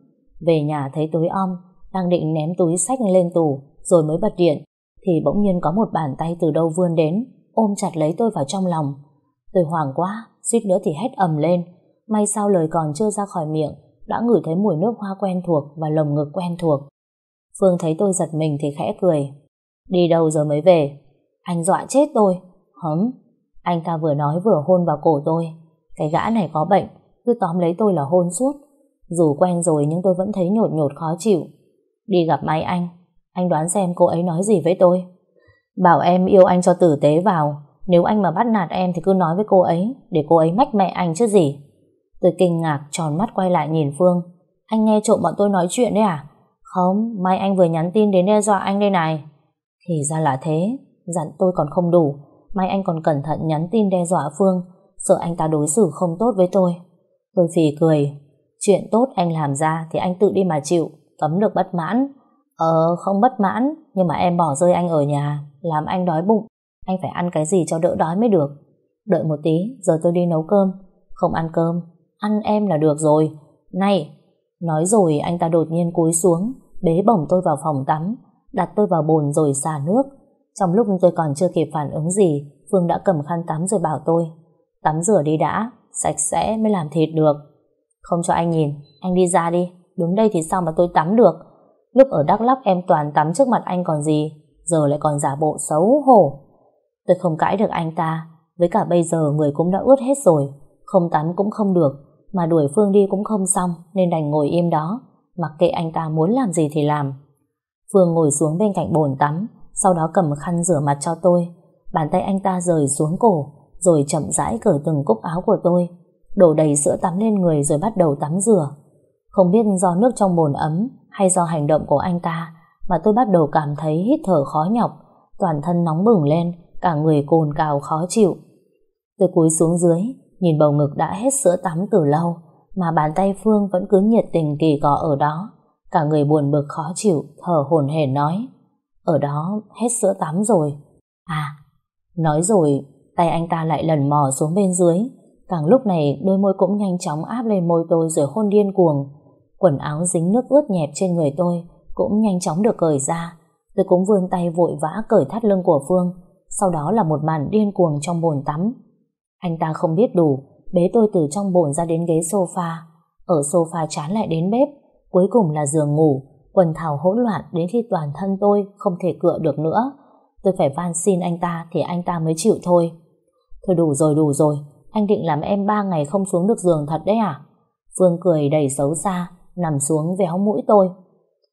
Về nhà thấy tối om, đang định ném túi sách lên tủ rồi mới bật điện thì bỗng nhiên có một bàn tay từ đâu vươn đến ôm chặt lấy tôi vào trong lòng. Tôi hoảng quá, suýt nữa thì hét ầm lên. May sao lời còn chưa ra khỏi miệng, đã ngửi thấy mùi nước hoa quen thuộc và lồng ngực quen thuộc. Phương thấy tôi giật mình thì khẽ cười. Đi đâu giờ mới về? Anh dọa chết tôi. Hấm, anh ta vừa nói vừa hôn vào cổ tôi. Cái gã này có bệnh, cứ tóm lấy tôi là hôn suốt. Dù quen rồi nhưng tôi vẫn thấy nhột nhột khó chịu. Đi gặp máy anh, anh đoán xem cô ấy nói gì với tôi. Bảo em yêu anh cho tử tế vào Nếu anh mà bắt nạt em thì cứ nói với cô ấy Để cô ấy mách mẹ anh chứ gì Tôi kinh ngạc tròn mắt quay lại nhìn Phương Anh nghe trộm bọn tôi nói chuyện đấy à không, Mai anh vừa nhắn tin đến đe dọa anh đây này. Thì ra là thế, Dặn tôi còn không đủ. Mai anh còn cẩn thận nhắn tin đe dọa Phương, Sợ anh ta đối xử không tốt với tôi. Tôi phì cười, Chuyện tốt anh làm ra thì anh tự đi mà chịu, Cấm được bất mãn. Ờ không bất mãn, Nhưng mà em bỏ rơi anh ở nhà, Làm anh đói bụng. Anh phải ăn cái gì cho đỡ đói mới được. Đợi một tí, giờ tôi đi nấu cơm. Không ăn cơm, Ăn em là được rồi. Này, Nói rồi anh ta đột nhiên cúi xuống. Bế bổng tôi vào phòng tắm, Đặt tôi vào bồn rồi xả nước. Trong lúc tôi còn chưa kịp phản ứng gì, Phương đã cầm khăn tắm rồi bảo tôi, Tắm rửa đi đã, Sạch sẽ mới làm thịt được. Không cho anh nhìn, Anh đi ra đi, Đứng đây thì sao mà tôi tắm được? Lúc ở Đắk Lắk em toàn tắm trước mặt anh còn gì, Giờ lại còn giả bộ xấu hổ. Tôi không cãi được anh ta, Với cả bây giờ người cũng đã ướt hết rồi, Không tắm cũng không được, Mà đuổi Phương đi cũng không xong, Nên đành ngồi im đó. Mặc kệ anh ta muốn làm gì thì làm Phương ngồi xuống bên cạnh bồn tắm Sau đó cầm khăn rửa mặt cho tôi Bàn tay anh ta rời xuống cổ Rồi chậm rãi cởi từng cúc áo của tôi đổ đầy sữa tắm lên người rồi bắt đầu tắm rửa. Không biết do nước trong bồn ấm hay do hành động của anh ta mà tôi bắt đầu cảm thấy hít thở khó nhọc, toàn thân nóng bừng lên, cả người cồn cào khó chịu. Tôi cúi xuống dưới, nhìn bầu ngực đã hết sữa tắm từ lâu, mà bàn tay Phương vẫn cứ nhiệt tình kỳ cọ ở đó. Cả người buồn bực khó chịu, thở hổn hển nói. Ở đó hết sữa tắm rồi. À, nói rồi, tay anh ta lại lần mò xuống bên dưới. Càng lúc này đôi môi cũng nhanh chóng áp lên môi tôi rồi hôn điên cuồng. Quần áo dính nước ướt nhẹp trên người tôi cũng nhanh chóng được cởi ra. Tôi cũng vươn tay vội vã cởi thắt lưng của Phương. Sau đó là một màn điên cuồng trong bồn tắm. Anh ta không biết đủ, bế tôi từ trong bồn ra đến ghế sofa. Ở sofa chán lại đến bếp, cuối cùng là giường ngủ, quần thảo hỗn loạn đến khi toàn thân tôi không thể cựa được nữa. Tôi phải van xin anh ta thì anh ta mới chịu thôi. Thôi đủ rồi đủ rồi, anh định làm em ba ngày không xuống được giường thật đấy à? Phương cười đầy xấu xa, nằm xuống véo mũi tôi.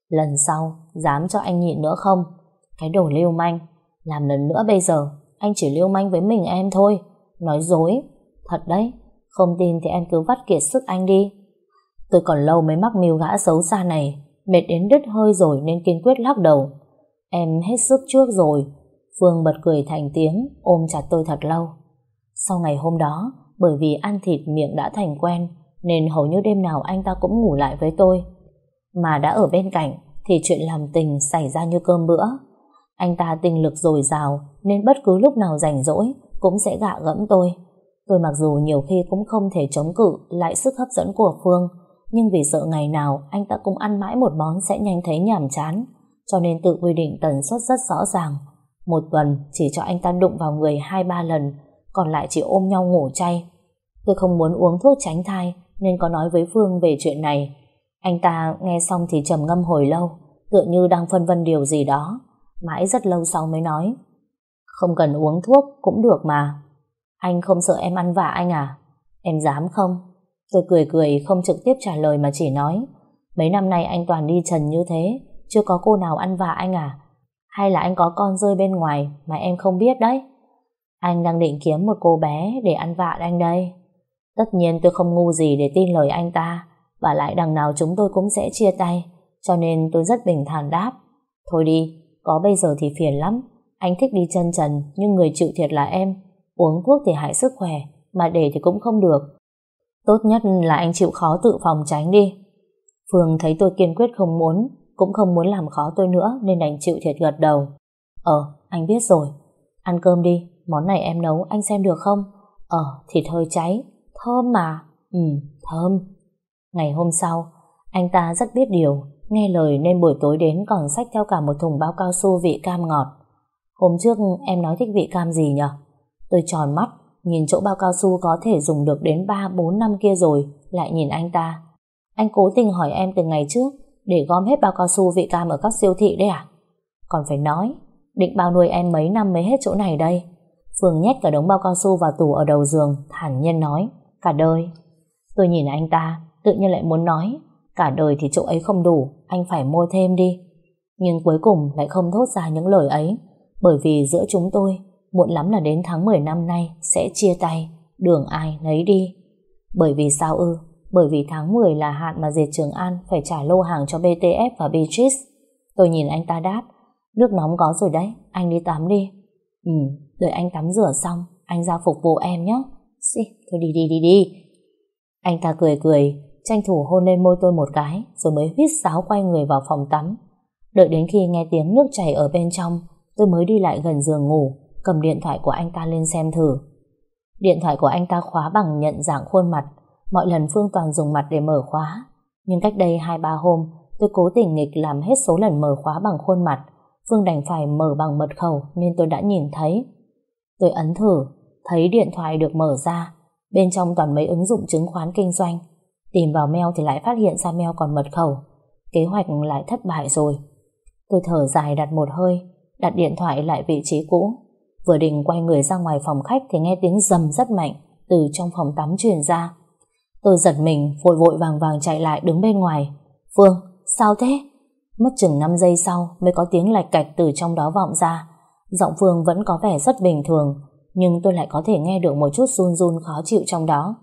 Lần sau, dám cho anh nhịn nữa không? Cái đồ lưu manh, làm lần nữa bây giờ, anh chỉ lưu manh với mình em thôi. Nói dối, thật đấy, không tin thì em cứ vắt kiệt sức anh đi. Tôi còn lâu mới mắc mưu gã xấu xa này, mệt đến đứt hơi rồi nên kiên quyết lắc đầu. Em hết sức trước rồi. Phương bật cười thành tiếng, ôm chặt tôi thật lâu. Sau ngày hôm đó, bởi vì ăn thịt miệng đã thành quen, nên hầu như đêm nào anh ta cũng ngủ lại với tôi. Mà đã ở bên cạnh, thì chuyện làm tình xảy ra như cơm bữa. Anh ta tình lực dồi dào, nên bất cứ lúc nào rảnh rỗi, cũng sẽ gạ gẫm tôi. Tôi mặc dù nhiều khi cũng không thể chống cự lại sức hấp dẫn của Phương, nhưng vì sợ ngày nào anh ta cũng ăn mãi một món sẽ nhanh thấy nhàm chán, cho nên tự quy định tần suất rất rõ ràng. Một tuần chỉ cho anh ta đụng vào người hai ba lần, còn lại chỉ ôm nhau ngủ chay. Tôi không muốn uống thuốc tránh thai, nên có nói với Phương về chuyện này. Anh ta nghe xong thì trầm ngâm hồi lâu, tựa như đang phân vân điều gì đó. Mãi rất lâu sau mới nói, không cần uống thuốc cũng được mà. Anh không sợ em ăn vạ anh à? Em dám không? Tôi cười cười không trực tiếp trả lời mà chỉ nói Mấy năm nay anh toàn đi trần như thế Chưa có cô nào ăn vạ anh à? Hay là anh có con rơi bên ngoài Mà em không biết đấy? Anh đang định kiếm một cô bé Để ăn vạ anh đây. Tất nhiên tôi không ngu gì để tin lời anh ta Và lại đằng nào chúng tôi cũng sẽ chia tay Cho nên tôi rất bình thản đáp. Thôi đi, có bây giờ thì phiền lắm. Anh thích đi chân trần Nhưng người chịu thiệt là em. Uống thuốc thì hại sức khỏe Mà để thì cũng không được Tốt nhất là anh chịu khó tự phòng tránh đi. Phương thấy tôi kiên quyết không muốn, cũng không muốn làm khó tôi nữa nên đành chịu thiệt gật đầu. Ờ, anh biết rồi. Ăn cơm đi, món này em nấu anh xem được không? Ờ, thịt hơi cháy, thơm mà. Ừ, thơm. Ngày hôm sau, anh ta rất biết điều, nghe lời nên buổi tối đến còn xách theo cả một thùng bao cao su vị cam ngọt. Hôm trước em nói thích vị cam gì nhỉ? Tôi tròn mắt, Nhìn chỗ bao cao su có thể dùng được đến 3-4 năm kia rồi Lại nhìn anh ta. Anh cố tình hỏi em từ ngày trước Để gom hết bao cao su vị cam ở các siêu thị đấy à? Còn phải nói Định bao nuôi em mấy năm mới hết chỗ này đây? Phương nhét cả đống bao cao su vào tủ ở đầu giường Thản nhiên nói Cả đời. Tôi nhìn anh ta Tự nhiên lại muốn nói Cả đời thì chỗ ấy không đủ Anh phải mua thêm đi. Nhưng cuối cùng lại không thốt ra những lời ấy Bởi vì giữa chúng tôi muộn lắm là đến tháng 10 năm nay sẽ chia tay, đường ai nấy đi. Bởi vì sao ư? Bởi vì tháng 10 là hạn mà Diệt Trường An phải trả lô hàng cho BTF và Beatrice. Tôi nhìn anh ta đáp, nước nóng có rồi đấy, anh đi tắm đi. Ừ, đợi anh tắm rửa xong, anh ra phục vụ em nhé. Xì, thôi đi đi đi đi. Anh ta cười cười, tranh thủ hôn lên môi tôi một cái, rồi mới huyết sáo quay người vào phòng tắm. Đợi đến khi nghe tiếng nước chảy ở bên trong, tôi mới đi lại gần giường ngủ, cầm điện thoại của anh ta lên xem thử. Điện thoại của anh ta khóa bằng nhận dạng khuôn mặt, mọi lần Phương toàn dùng mặt để mở khóa. Nhưng cách đây 2-3 hôm, tôi cố tình nghịch làm hết số lần mở khóa bằng khuôn mặt, Phương đành phải mở bằng mật khẩu nên tôi đã nhìn thấy. Tôi ấn thử, thấy điện thoại được mở ra, bên trong toàn mấy ứng dụng chứng khoán kinh doanh. Tìm vào mail thì lại phát hiện ra mail còn mật khẩu. Kế hoạch lại thất bại rồi. Tôi thở dài đặt một hơi, đặt điện thoại lại vị trí cũ. Vừa định quay người ra ngoài phòng khách thì nghe tiếng rầm rất mạnh từ trong phòng tắm truyền ra. Tôi giật mình, vội vội vàng vàng chạy lại đứng bên ngoài. Phương, sao thế? Mất chừng 5 giây sau mới có tiếng lạch cạch từ trong đó vọng ra. Giọng Phương vẫn có vẻ rất bình thường, nhưng tôi lại có thể nghe được một chút run run khó chịu trong đó.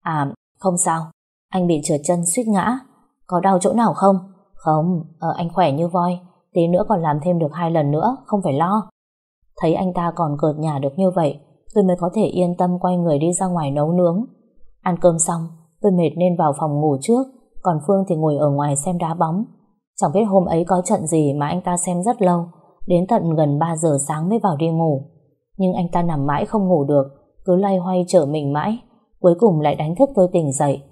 À, không sao. Anh bị trượt chân suýt ngã. Có đau chỗ nào không? Không, ờ, anh khỏe như voi. Tí nữa còn làm thêm được hai lần nữa, không phải lo. Thấy anh ta còn cợt nhà được như vậy, tôi mới có thể yên tâm quay người đi ra ngoài nấu nướng. Ăn cơm xong, tôi mệt nên vào phòng ngủ trước, còn Phương thì ngồi ở ngoài xem đá bóng. Chẳng biết hôm ấy có trận gì mà anh ta xem rất lâu, đến tận gần 3 giờ sáng mới vào đi ngủ. Nhưng anh ta nằm mãi không ngủ được, cứ lay hoay trở mình mãi, cuối cùng lại đánh thức tôi tỉnh dậy.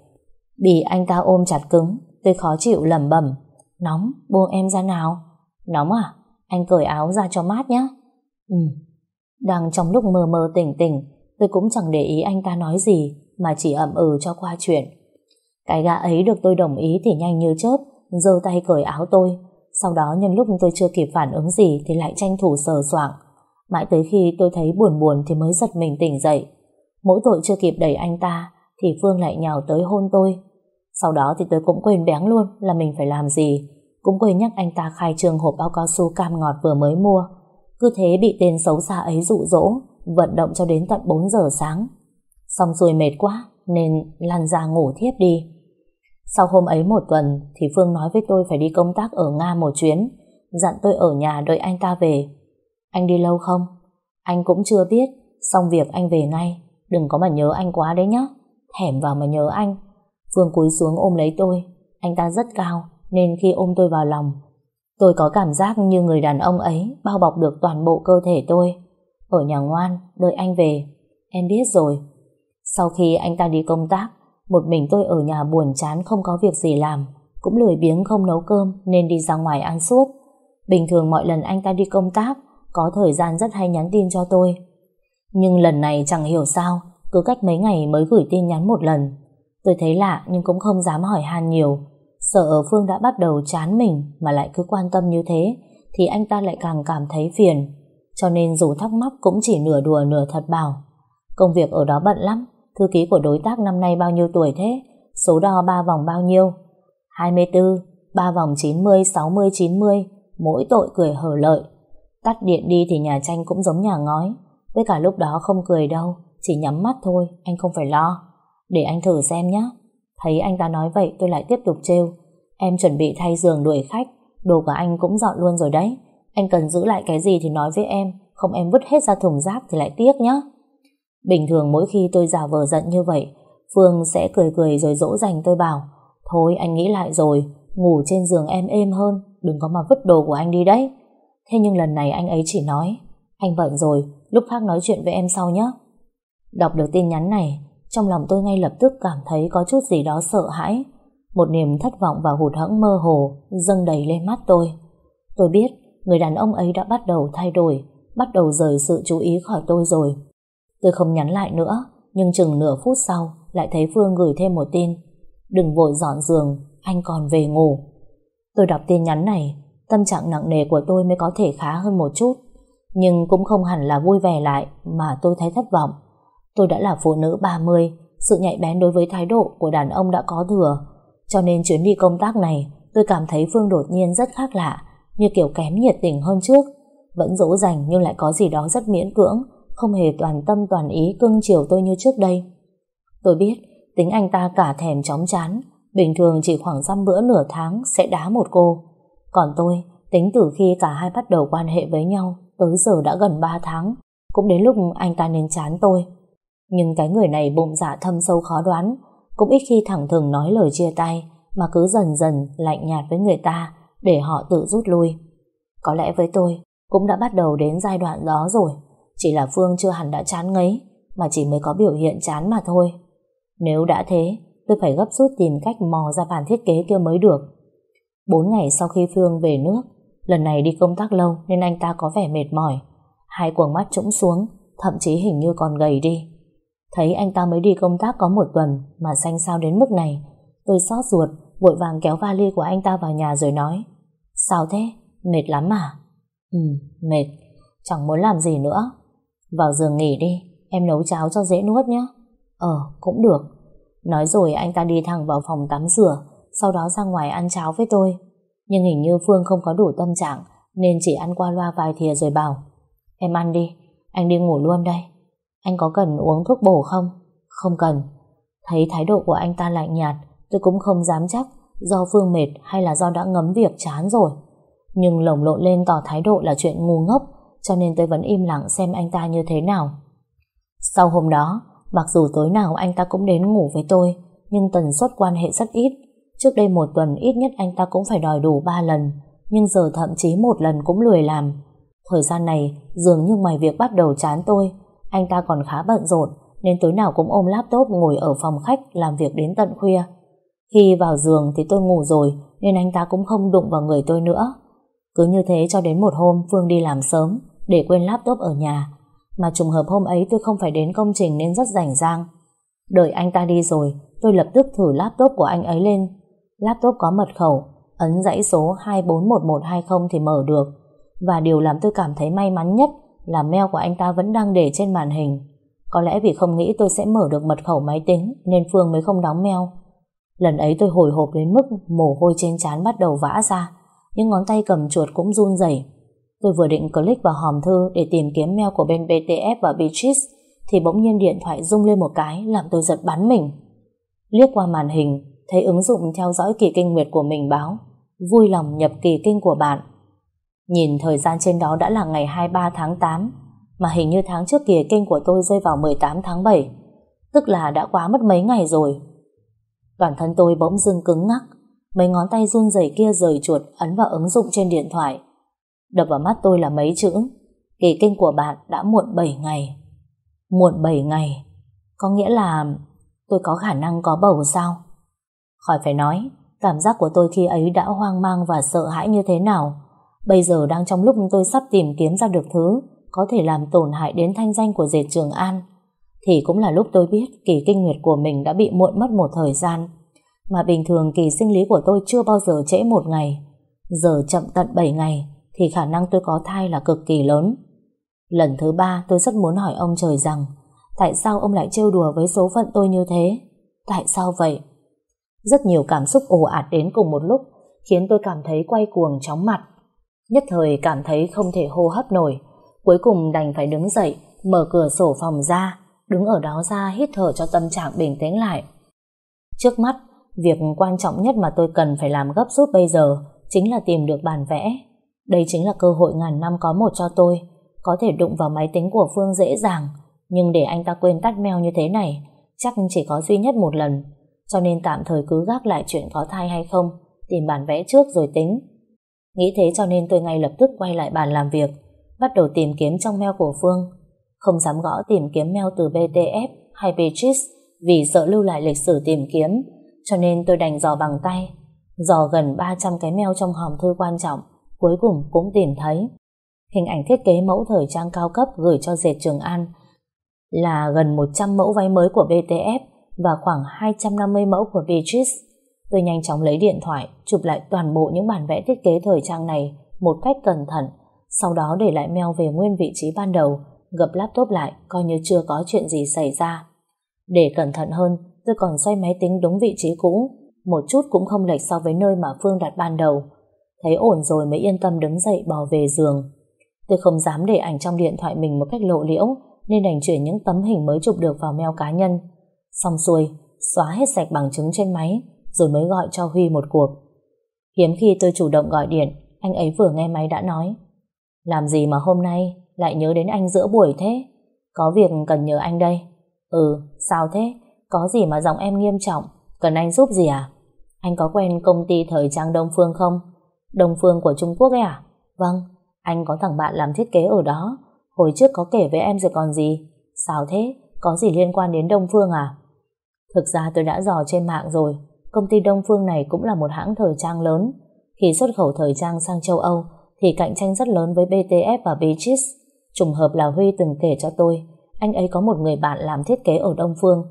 Bị anh ta ôm chặt cứng, tôi khó chịu lẩm bẩm. Nóng, buông em ra nào. Nóng à? Anh cởi áo ra cho mát nhé. Ừ. Đang trong lúc mơ mơ tỉnh tỉnh, tôi cũng chẳng để ý anh ta nói gì, mà chỉ ậm ừ cho qua chuyện. Cái gã ấy được tôi đồng ý thì nhanh như chớp, giơ tay cởi áo tôi. Sau đó nhân lúc tôi chưa kịp phản ứng gì thì lại tranh thủ sờ soạng. Mãi tới khi tôi thấy buồn buồn thì mới giật mình tỉnh dậy. Mỗi tội chưa kịp đẩy anh ta thì Phương lại nhào tới hôn tôi. Sau đó thì tôi cũng quên béng luôn là mình phải làm gì. Cũng quên nhắc anh ta khai trương hộp bao cao su cam ngọt vừa mới mua. Cứ thế bị tên xấu xa ấy dụ dỗ, vận động cho đến tận 4 giờ sáng. Xong rồi mệt quá, nên lăn ra ngủ thiếp đi. Sau hôm ấy một tuần, thì Phương nói với tôi phải đi công tác ở Nga một chuyến, dặn tôi ở nhà đợi anh ta về. Anh đi lâu không? Anh cũng chưa biết, xong việc anh về ngay. Đừng có mà nhớ anh quá đấy nhá. Thẻm vào mà nhớ anh. Phương cúi xuống ôm lấy tôi. Anh ta rất cao, nên khi ôm tôi vào lòng, tôi có cảm giác như người đàn ông ấy bao bọc được toàn bộ cơ thể tôi. Ở nhà ngoan, đợi anh về. Em biết rồi. Sau khi anh ta đi công tác, một mình tôi ở nhà buồn chán không có việc gì làm, cũng lười biếng không nấu cơm nên đi ra ngoài ăn suốt. Bình thường mọi lần anh ta đi công tác, có thời gian rất hay nhắn tin cho tôi. Nhưng lần này chẳng hiểu sao, cứ cách mấy ngày mới gửi tin nhắn một lần. Tôi thấy lạ nhưng cũng không dám hỏi han nhiều, sợ Phương đã bắt đầu chán mình mà lại cứ quan tâm như thế, thì anh ta lại càng cảm thấy phiền. Cho nên dù thắc mắc cũng chỉ nửa đùa nửa thật bảo. Công việc ở đó bận lắm, thư ký của đối tác năm nay bao nhiêu tuổi thế? Số đo ba vòng bao nhiêu? 24, ba vòng 90, 60, 90, mỗi tội cười hở lợi. Tắt điện đi thì nhà tranh cũng giống nhà ngói, với cả lúc đó không cười đâu, chỉ nhắm mắt thôi, anh không phải lo. Để anh thử xem nhé. Thấy anh ta nói vậy tôi lại tiếp tục trêu. Em chuẩn bị thay giường đuổi khách, đồ của anh cũng dọn luôn rồi đấy. Anh cần giữ lại cái gì thì nói với em, không em vứt hết ra thùng rác thì lại tiếc nhá Bình thường mỗi khi tôi giả vờ giận như vậy, Phương sẽ cười cười rồi dỗ dành tôi bảo Thôi anh nghĩ lại rồi, ngủ trên giường em êm hơn, đừng có mà vứt đồ của anh đi đấy. Thế nhưng lần này anh ấy chỉ nói Anh bận rồi, lúc khác nói chuyện với em sau nhé. Đọc được tin nhắn này, trong lòng tôi ngay lập tức cảm thấy có chút gì đó sợ hãi. Một niềm thất vọng và hụt hẫng mơ hồ dâng đầy lên mắt tôi. Tôi biết người đàn ông ấy đã bắt đầu thay đổi, bắt đầu rời sự chú ý khỏi tôi rồi. Tôi không nhắn lại nữa, nhưng chừng nửa phút sau lại thấy Phương gửi thêm một tin. Đừng vội dọn giường, anh còn về ngủ. Tôi đọc tin nhắn này, tâm trạng nặng nề của tôi mới có thể khá hơn một chút. Nhưng cũng không hẳn là vui vẻ lại mà tôi thấy thất vọng. Tôi đã là phụ nữ 30, sự nhạy bén đối với thái độ của đàn ông đã có thừa. Cho nên chuyến đi công tác này, tôi cảm thấy Phương đột nhiên rất khác lạ, như kiểu kém nhiệt tình hơn trước. Vẫn dỗ dành nhưng lại có gì đó rất miễn cưỡng, không hề toàn tâm toàn ý cưng chiều tôi như trước đây. Tôi biết, tính anh ta cả thèm chóng chán, bình thường chỉ khoảng dăm bữa nửa tháng sẽ đá một cô. Còn tôi, tính từ khi cả hai bắt đầu quan hệ với nhau, tới giờ đã gần 3 tháng, cũng đến lúc anh ta nên chán tôi. Nhưng cái người này bụng dạ thâm sâu khó đoán, cũng ít khi thẳng thừng nói lời chia tay, mà cứ dần dần lạnh nhạt với người ta để họ tự rút lui. Có lẽ với tôi, cũng đã bắt đầu đến giai đoạn đó rồi. Chỉ là Phương chưa hẳn đã chán ngấy, mà chỉ mới có biểu hiện chán mà thôi. Nếu đã thế, tôi phải gấp rút tìm cách mò ra bản thiết kế kia mới được. Bốn ngày sau khi Phương về nước, lần này đi công tác lâu nên anh ta có vẻ mệt mỏi. Hai quầng mắt trũng xuống, thậm chí hình như còn gầy đi. Thấy anh ta mới đi công tác có một tuần mà xanh sao đến mức này, tôi xót ruột, vội vàng kéo vali của anh ta vào nhà rồi nói Sao thế? Mệt lắm à? Ừ, mệt. Chẳng muốn làm gì nữa. Vào giường nghỉ đi, em nấu cháo cho dễ nuốt nhé. Ờ, cũng được. Nói rồi anh ta đi thẳng vào phòng tắm rửa, sau đó ra ngoài ăn cháo với tôi. Nhưng hình như Phương không có đủ tâm trạng, nên chỉ ăn qua loa vài thìa rồi bảo Em ăn đi, anh đi ngủ luôn đây. Anh có cần uống thuốc bổ không? Không cần. Thấy thái độ của anh ta lạnh nhạt, tôi cũng không dám chắc do Phương mệt hay là do đã ngấm việc chán rồi. Nhưng lồng lộn lên tỏ thái độ là chuyện ngu ngốc, cho nên tôi vẫn im lặng xem anh ta như thế nào. Sau hôm đó, mặc dù tối nào anh ta cũng đến ngủ với tôi, nhưng tần suất quan hệ rất ít. Trước đây một tuần ít nhất anh ta cũng phải đòi đủ ba lần, nhưng giờ thậm chí một lần cũng lười làm. Thời gian này, dường như ngoài việc bắt đầu chán tôi, anh ta còn khá bận rộn, nên tối nào cũng ôm laptop ngồi ở phòng khách làm việc đến tận khuya. Khi vào giường thì tôi ngủ rồi, nên anh ta cũng không đụng vào người tôi nữa. Cứ như thế cho đến một hôm Phương đi làm sớm, để quên laptop ở nhà. Mà trùng hợp hôm ấy tôi không phải đến công trình nên rất rảnh rang. Đợi anh ta đi rồi, tôi lập tức thử laptop của anh ấy lên. Laptop có mật khẩu, ấn dãy số 241120 thì mở được. Và điều làm tôi cảm thấy may mắn nhất là mail của anh ta vẫn đang để trên màn hình. Có lẽ vì không nghĩ tôi sẽ mở được mật khẩu máy tính nên Phương mới không đóng mail. Lần ấy tôi hồi hộp đến mức mồ hôi trên trán bắt đầu vã ra, những ngón tay cầm chuột cũng run rẩy. Tôi vừa định click vào hòm thư để tìm kiếm mail của bên BTF và Beatrice thì bỗng nhiên điện thoại rung lên một cái làm tôi giật bắn mình. Liếc qua màn hình, thấy ứng dụng theo dõi kỳ kinh nguyệt của mình báo vui lòng nhập kỳ kinh của bạn. Nhìn thời gian trên đó đã là ngày 23 tháng 8 mà hình như tháng trước kia kinh của tôi rơi vào 18 tháng 7 tức là đã quá mất mấy ngày rồi. Toàn thân tôi bỗng dưng cứng ngắc mấy ngón tay run rẩy kia rời chuột ấn vào ứng dụng trên điện thoại. Đập vào mắt tôi là mấy chữ kỳ kinh của bạn đã muộn 7 ngày. Muộn 7 ngày có nghĩa là tôi có khả năng có bầu sao? Khỏi phải nói, cảm giác của tôi khi ấy đã hoang mang và sợ hãi như thế nào. Bây giờ đang trong lúc tôi sắp tìm kiếm ra được thứ có thể làm tổn hại đến thanh danh của dệt Trường An, thì cũng là lúc tôi biết kỳ kinh nguyệt của mình đã bị muộn mất một thời gian. Mà bình thường kỳ sinh lý của tôi chưa bao giờ trễ một ngày. Giờ chậm tận 7 ngày thì khả năng tôi có thai là cực kỳ lớn. Lần thứ ba tôi rất muốn hỏi ông trời rằng tại sao ông lại trêu đùa với số phận tôi như thế? Tại sao vậy? Rất nhiều cảm xúc ồ ạt đến cùng một lúc khiến tôi cảm thấy quay cuồng chóng mặt. Nhất thời cảm thấy không thể hô hấp nổi. Cuối cùng đành phải đứng dậy, mở cửa sổ phòng ra, đứng ở đó ra hít thở cho tâm trạng bình tĩnh lại. Trước mắt, việc quan trọng nhất mà tôi cần phải làm gấp rút bây giờ chính là tìm được bản vẽ. Đây chính là cơ hội ngàn năm có một cho tôi, có thể đụng vào máy tính của Phương dễ dàng, nhưng để anh ta quên tắt mail như thế này, chắc chỉ có duy nhất một lần, cho nên tạm thời cứ gác lại chuyện có thai hay không, tìm bản vẽ trước rồi tính. Nghĩ thế cho nên tôi ngay lập tức quay lại bàn làm việc, bắt đầu tìm kiếm trong mail của Phương. Không dám gõ tìm kiếm mail từ BTF hay Beatrice vì sợ lưu lại lịch sử tìm kiếm, cho nên tôi đành dò bằng tay. Dò gần 300 cái mail trong hòm thư quan trọng, cuối cùng cũng tìm thấy. Hình ảnh thiết kế mẫu thời trang cao cấp gửi cho dệt Trường An là gần 100 mẫu váy mới của BTF và khoảng 250 mẫu của Beatrice. Tôi nhanh chóng lấy điện thoại, chụp lại toàn bộ những bản vẽ thiết kế thời trang này một cách cẩn thận, sau đó để lại mail về nguyên vị trí ban đầu, gập laptop lại coi như chưa có chuyện gì xảy ra. Để cẩn thận hơn, tôi còn xoay máy tính đúng vị trí cũ, một chút cũng không lệch so với nơi mà Phương đặt ban đầu. Thấy ổn rồi mới yên tâm đứng dậy bò về giường. Tôi không dám để ảnh trong điện thoại mình một cách lộ liễu, nên đành chuyển những tấm hình mới chụp được vào mail cá nhân. Xong xuôi, xóa hết sạch bằng chứng trên máy, rồi mới gọi cho Huy một cuộc. Hiếm khi tôi chủ động gọi điện, anh ấy vừa nghe máy đã nói. Làm gì mà hôm nay lại nhớ đến anh giữa buổi thế? Có việc cần nhờ anh đây. Ừ, sao thế? Có gì mà giọng em nghiêm trọng? Cần anh giúp gì à? Anh có quen công ty thời trang Đông Phương không? Đông Phương của Trung Quốc ấy à? Vâng, anh có thằng bạn làm thiết kế ở đó. Hồi trước có kể với em rồi còn gì? Sao thế? Có gì liên quan đến Đông Phương à? Thực ra tôi đã dò trên mạng rồi. Công ty Đông Phương này cũng là một hãng thời trang lớn. Khi xuất khẩu thời trang sang châu Âu thì cạnh tranh rất lớn với BTF và Beaches. Trùng hợp là Huy từng kể cho tôi anh ấy có một người bạn làm thiết kế ở Đông Phương.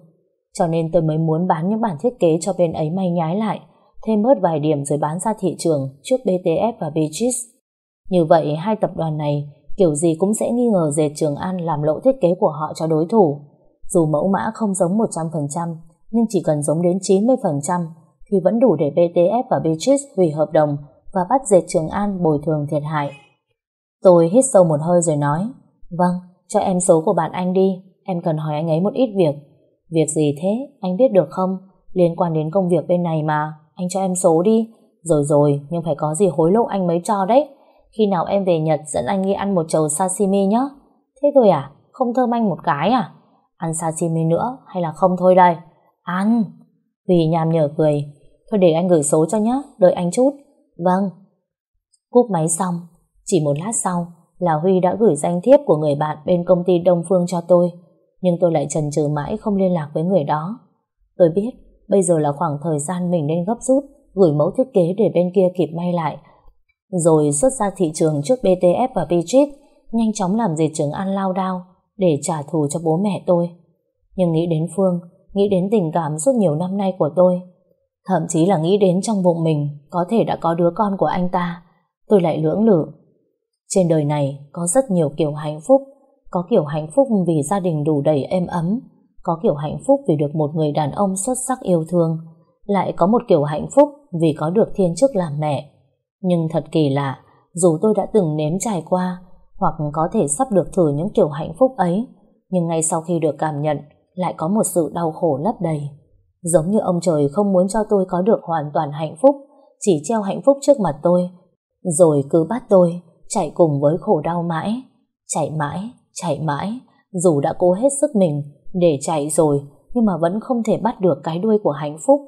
Cho nên tôi mới muốn bán những bản thiết kế cho bên ấy may nhái lại, thêm bớt vài điểm rồi bán ra thị trường trước BTF và Beaches. Như vậy hai tập đoàn này kiểu gì cũng sẽ nghi ngờ dệt Trường An làm lộ thiết kế của họ cho đối thủ. Dù mẫu mã không giống 100%, nhưng chỉ cần giống đến 90% thì vẫn đủ để BTF và Beatrice hủy hợp đồng và bắt dệt Trường An bồi thường thiệt hại. Tôi hít sâu một hơi rồi nói Vâng, cho em số của bạn anh đi Em cần hỏi anh ấy một ít việc Việc gì thế? Anh biết được không? Liên quan đến công việc bên này mà. Anh cho em số đi. Rồi rồi, nhưng phải có gì hối lộ anh mới cho đấy. Khi nào em về Nhật dẫn anh đi ăn một chầu sashimi nhé. Thế thôi à? Không thơm anh một cái à? Ăn sashimi nữa hay là không thôi đây? Ăn! Vì nhàm nhở cười. Thôi để anh gửi số cho nhé, đợi anh chút. Vâng. Cúp máy xong, chỉ một lát sau là Huy đã gửi danh thiếp của người bạn bên công ty Đông Phương cho tôi. Nhưng tôi lại chần chừ mãi không liên lạc với người đó. Tôi biết bây giờ là khoảng thời gian mình nên gấp rút gửi mẫu thiết kế để bên kia kịp may lại. Rồi xuất ra thị trường trước BTF và Beatrice, nhanh chóng làm dệt trường ăn lao đao để trả thù cho bố mẹ tôi. Nhưng nghĩ đến Phương, nghĩ đến tình cảm suốt nhiều năm nay của tôi, thậm chí là nghĩ đến trong bụng mình có thể đã có đứa con của anh ta, tôi lại lưỡng lự. Trên đời này có rất nhiều kiểu hạnh phúc, có kiểu hạnh phúc vì gia đình đủ đầy êm ấm, có kiểu hạnh phúc vì được một người đàn ông xuất sắc yêu thương, lại có một kiểu hạnh phúc vì có được thiên chức làm mẹ. Nhưng thật kỳ lạ, dù tôi đã từng nếm trải qua, hoặc có thể sắp được thử những kiểu hạnh phúc ấy, nhưng ngay sau khi được cảm nhận, lại có một sự đau khổ lấp đầy. Giống như ông trời không muốn cho tôi có được hoàn toàn hạnh phúc, chỉ treo hạnh phúc trước mặt tôi, rồi cứ bắt tôi chạy cùng với khổ đau mãi, chạy mãi, chạy mãi, dù đã cố hết sức mình để chạy rồi, nhưng mà vẫn không thể bắt được cái đuôi của hạnh phúc.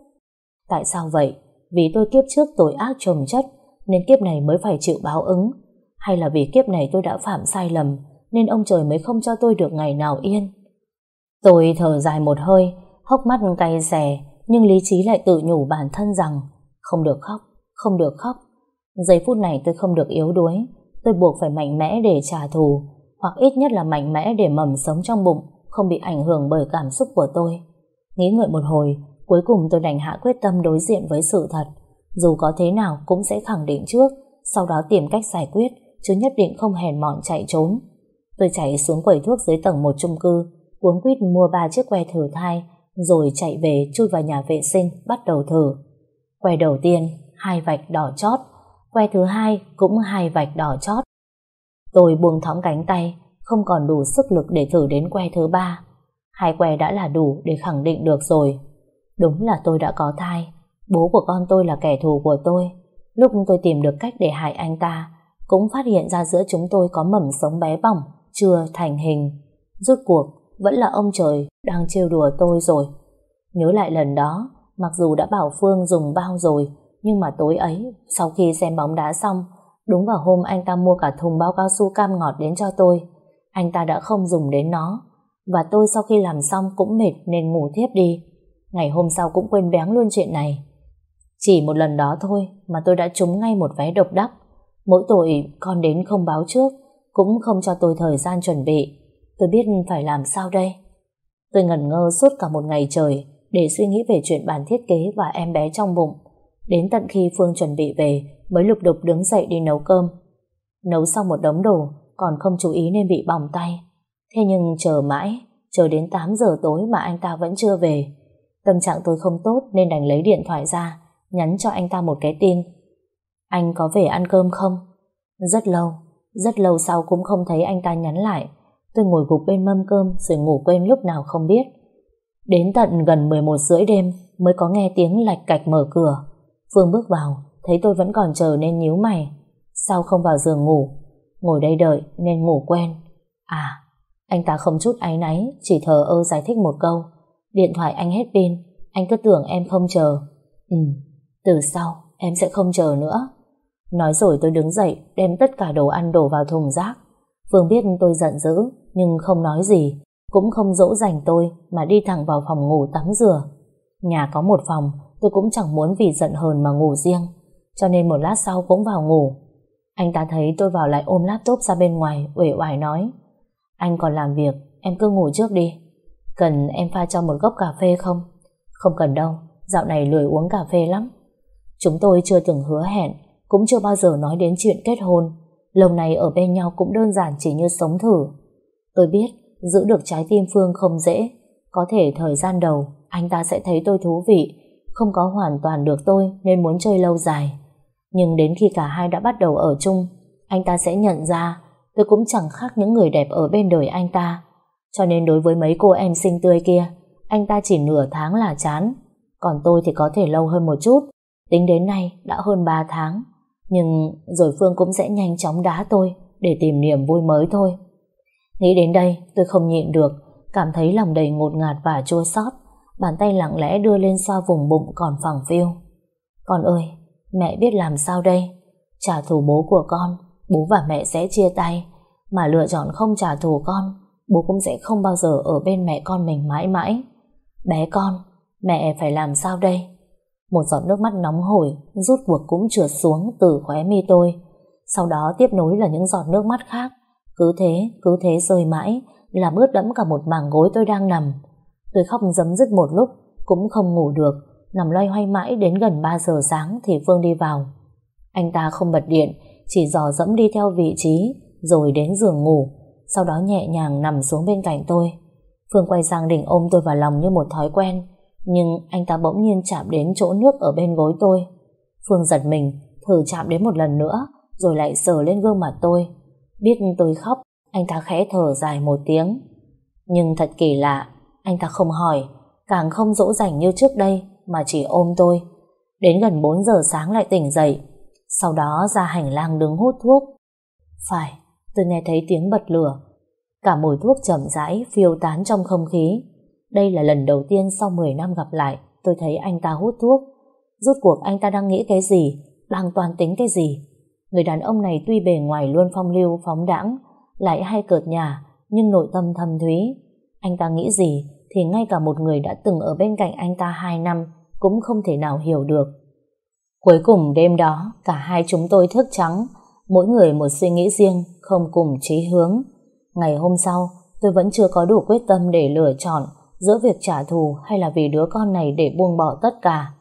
Tại sao vậy? Vì tôi kiếp trước tội ác trồng chất, nên kiếp này mới phải chịu báo ứng, hay là vì kiếp này tôi đã phạm sai lầm, nên ông trời mới không cho tôi được ngày nào yên? Tôi thở dài một hơi, hốc mắt cay xè, nhưng lý trí lại tự nhủ bản thân rằng không được khóc, không được khóc. Giây phút này tôi không được yếu đuối, tôi buộc phải mạnh mẽ để trả thù, hoặc ít nhất là mạnh mẽ để mầm sống trong bụng, không bị ảnh hưởng bởi cảm xúc của tôi. Nghĩ ngợi một hồi, cuối cùng tôi đành hạ quyết tâm đối diện với sự thật. Dù có thế nào cũng sẽ khẳng định trước, sau đó tìm cách giải quyết, chứ nhất định không hèn mọn chạy trốn. Tôi chạy xuống quầy thuốc dưới tầng một chung cư, cuống quýt mua ba chiếc que thử thai, rồi chạy về chui vào nhà vệ sinh bắt đầu thử. Que đầu tiên, hai vạch đỏ chót, que thứ hai cũng hai vạch đỏ chót. Tôi buông thõng cánh tay, không còn đủ sức lực để thử đến que thứ ba. Hai que đã là đủ để khẳng định được rồi. Đúng là tôi đã có thai, bố của con tôi là kẻ thù của tôi. Lúc tôi tìm được cách để hại anh ta, cũng phát hiện ra giữa chúng tôi có mầm sống bé bỏng, chưa thành hình. Rốt cuộc, vẫn là ông trời đang trêu đùa tôi rồi. Nhớ lại lần đó, mặc dù đã bảo Phương dùng bao rồi, nhưng mà tối ấy, sau khi xem bóng đá xong, đúng vào hôm anh ta mua cả thùng bao cao su cam ngọt đến cho tôi, anh ta đã không dùng đến nó. Và tôi sau khi làm xong cũng mệt nên ngủ thiếp đi. Ngày hôm sau cũng quên béng luôn chuyện này. Chỉ một lần đó thôi mà tôi đã trúng ngay một vé độc đắc. Mỗi tội con đến không báo trước, cũng không cho tôi thời gian chuẩn bị. Tôi biết phải làm sao đây. Tôi ngẩn ngơ suốt cả một ngày trời để suy nghĩ về chuyện bản thiết kế và em bé trong bụng. Đến tận khi Phương chuẩn bị về mới lục đục đứng dậy đi nấu cơm. Nấu xong một đống đồ còn không chú ý nên bị bỏng tay. Thế nhưng chờ mãi, chờ đến 8 giờ tối mà anh ta vẫn chưa về. Tâm trạng tôi không tốt nên đành lấy điện thoại ra, nhắn cho anh ta một cái tin. Anh có về ăn cơm không? Rất lâu, rất lâu sau cũng không thấy anh ta nhắn lại. Tôi ngồi gục bên mâm cơm rồi ngủ quên lúc nào không biết. Đến tận gần 11 rưỡi đêm mới có nghe tiếng lạch cạch mở cửa. Phương bước vào, thấy tôi vẫn còn chờ nên nhíu mày. Sao không vào giường ngủ? Ngồi đây đợi nên ngủ quen. À, anh ta không chút áy náy, chỉ thờ ơ giải thích một câu. Điện thoại anh hết pin, anh cứ tưởng em không chờ. Ừ, từ sau em sẽ không chờ nữa. Nói rồi tôi đứng dậy, đem tất cả đồ ăn đổ vào thùng rác. Phương biết tôi giận dữ, nhưng không nói gì, cũng không dỗ dành tôi mà đi thẳng vào phòng ngủ tắm rửa. Nhà có một phòng, tôi cũng chẳng muốn vì giận hờn mà ngủ riêng, cho nên một lát sau cũng vào ngủ. Anh ta thấy tôi vào lại ôm laptop ra bên ngoài, uể oải nói Anh còn làm việc, em cứ ngủ trước đi. Cần em pha cho một gốc cà phê không? Không cần đâu, dạo này lười uống cà phê lắm. Chúng tôi chưa từng hứa hẹn, cũng chưa bao giờ nói đến chuyện kết hôn. Lâu này ở bên nhau cũng đơn giản chỉ như sống thử. Tôi biết, giữ được trái tim Phương không dễ. Có thể thời gian đầu, anh ta sẽ thấy tôi thú vị, không có hoàn toàn được tôi nên muốn chơi lâu dài. Nhưng đến khi cả hai đã bắt đầu ở chung, anh ta sẽ nhận ra tôi cũng chẳng khác những người đẹp ở bên đời anh ta. Cho nên đối với mấy cô em xinh tươi kia, anh ta chỉ nửa tháng là chán. Còn tôi thì có thể lâu hơn một chút. Tính đến nay đã hơn 3 tháng. Nhưng rồi Phương cũng sẽ nhanh chóng đá tôi để tìm niềm vui mới thôi. Nghĩ đến đây tôi không nhịn được, cảm thấy lòng đầy ngột ngạt và chua xót. Bàn tay lặng lẽ đưa lên xoa vùng bụng còn phẳng phiu. Con ơi, mẹ biết làm sao đây? Trả thù bố của con, bố và mẹ sẽ chia tay. Mà lựa chọn không trả thù con, bố cũng sẽ không bao giờ ở bên mẹ con mình mãi mãi. Bé con, mẹ phải làm sao đây? Một giọt nước mắt nóng hổi rút cuộc cũng trượt xuống từ khóe mi tôi. Sau đó tiếp nối là những giọt nước mắt khác. Cứ thế, cứ thế rơi mãi, làm ướt đẫm cả một mảng gối tôi đang nằm. Tôi khóc dấm dứt một lúc, cũng không ngủ được, nằm loay hoay mãi đến gần 3 giờ sáng thì Phương đi vào. Anh ta không bật điện, chỉ dò dẫm đi theo vị trí, rồi đến giường ngủ, sau đó nhẹ nhàng nằm xuống bên cạnh tôi. Phương quay sang định ôm tôi vào lòng như một thói quen, nhưng anh ta bỗng nhiên chạm đến chỗ nước ở bên gối tôi. Phương giật mình, thử chạm đến một lần nữa, rồi lại sờ lên gương mặt tôi. Biết tôi khóc, anh ta khẽ thở dài một tiếng. Nhưng thật kỳ lạ, anh ta không hỏi, càng không dỗ dành như trước đây, mà chỉ ôm tôi. Đến gần 4 giờ sáng lại tỉnh dậy, sau đó ra hành lang đứng hút thuốc. Phải, tôi nghe thấy tiếng bật lửa. Cả mùi thuốc chậm rãi phiêu tán trong không khí. Đây là lần đầu tiên sau 10 năm gặp lại, tôi thấy anh ta hút thuốc. Rốt cuộc anh ta đang nghĩ cái gì, đang toàn tính cái gì. Người đàn ông này tuy bề ngoài luôn phong lưu, phóng đãng, lại hay cợt nhà, nhưng nội tâm thâm thúy. Anh ta nghĩ gì thì ngay cả một người đã từng ở bên cạnh anh ta 2 năm cũng không thể nào hiểu được. Cuối cùng đêm đó, cả hai chúng tôi thức trắng, mỗi người một suy nghĩ riêng, không cùng chí hướng. Ngày hôm sau, tôi vẫn chưa có đủ quyết tâm để lựa chọn giữa việc trả thù hay là vì đứa con này để buông bỏ tất cả.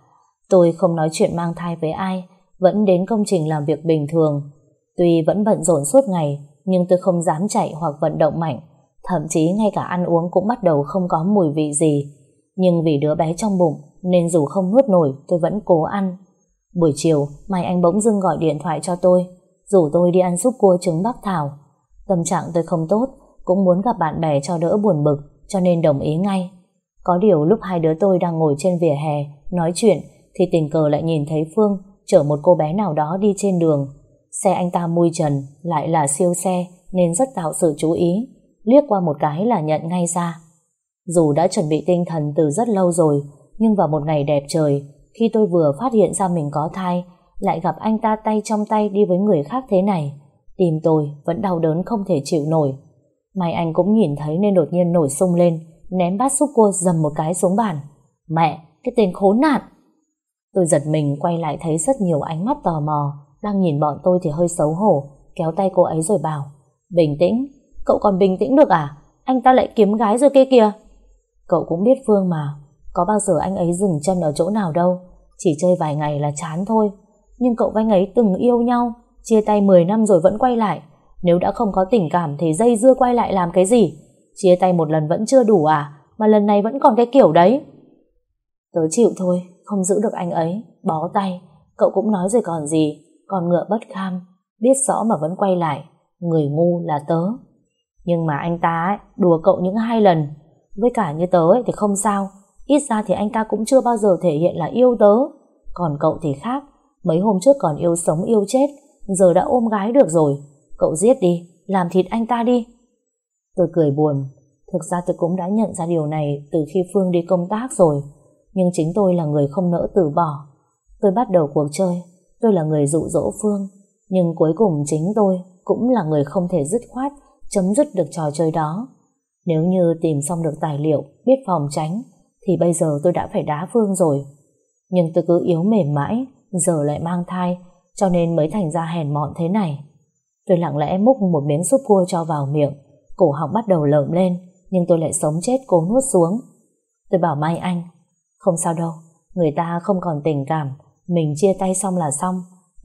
Tôi không nói chuyện mang thai với ai, vẫn đến công trình làm việc bình thường. Tuy vẫn bận rộn suốt ngày, nhưng tôi không dám chạy hoặc vận động mạnh. Thậm chí ngay cả ăn uống cũng bắt đầu không có mùi vị gì. Nhưng vì đứa bé trong bụng, nên dù không nuốt nổi, tôi vẫn cố ăn. Buổi chiều, Mai Anh bỗng dưng gọi điện thoại cho tôi, rủ tôi đi ăn súp cua trứng Bắc Thảo. Tâm trạng tôi không tốt, cũng muốn gặp bạn bè cho đỡ buồn bực, cho nên đồng ý ngay. Có điều lúc hai đứa tôi đang ngồi trên vỉa hè, nói chuyện, thì tình cờ lại nhìn thấy Phương chở một cô bé nào đó đi trên đường. Xe anh ta mui trần, lại là siêu xe, nên rất tạo sự chú ý. Liếc qua một cái là nhận ngay ra. Dù đã chuẩn bị tinh thần từ rất lâu rồi, nhưng vào một ngày đẹp trời, khi tôi vừa phát hiện ra mình có thai, lại gặp anh ta tay trong tay đi với người khác thế này. Tim tôi vẫn đau đớn không thể chịu nổi. May anh cũng nhìn thấy nên đột nhiên nổi sung lên, ném bát súp cua dầm một cái xuống bàn. Mẹ, cái tên khốn nạn! Tôi giật mình quay lại thấy rất nhiều ánh mắt tò mò, đang nhìn bọn tôi thì hơi xấu hổ, kéo tay cô ấy rồi bảo, bình tĩnh, cậu còn bình tĩnh được à? Anh ta lại kiếm gái rồi kia kìa. Cậu cũng biết Phương mà, có bao giờ anh ấy dừng chân ở chỗ nào đâu, chỉ chơi vài ngày là chán thôi. Nhưng cậu và anh ấy từng yêu nhau, chia tay 10 năm rồi vẫn quay lại. Nếu đã không có tình cảm thì dây dưa quay lại làm cái gì? Chia tay một lần vẫn chưa đủ à, mà lần này vẫn còn cái kiểu đấy. Tớ chịu thôi, không giữ được anh ấy, bó tay. Cậu cũng nói rồi còn gì, còn ngựa bất kham, biết rõ mà vẫn quay lại. Người ngu là tớ. Nhưng mà anh ta ấy, đùa cậu những hai lần, với cả như tớ ấy thì không sao, Ít ra thì anh ta cũng chưa bao giờ thể hiện là yêu tớ. Còn cậu thì khác. Mấy hôm trước còn yêu sống yêu chết. Giờ đã ôm gái được rồi. Cậu giết đi. Làm thịt anh ta đi. Tôi cười buồn. Thực ra tôi cũng đã nhận ra điều này từ khi Phương đi công tác rồi. Nhưng chính tôi là người không nỡ từ bỏ. Tôi bắt đầu cuộc chơi. Tôi là người dụ dỗ Phương. Nhưng cuối cùng chính tôi cũng là người không thể dứt khoát chấm dứt được trò chơi đó. Nếu như tìm xong được tài liệu, biết phòng tránh, thì bây giờ tôi đã phải đá Phương rồi. Nhưng tôi cứ yếu mềm mãi, giờ lại mang thai, cho nên mới thành ra hèn mọn thế này. Tôi lặng lẽ múc một miếng súp cua cho vào miệng, cổ họng bắt đầu lợm lên, nhưng tôi lại sống chết cố nuốt xuống. Tôi bảo Mai Anh, không sao đâu, người ta không còn tình cảm, mình chia tay xong là xong,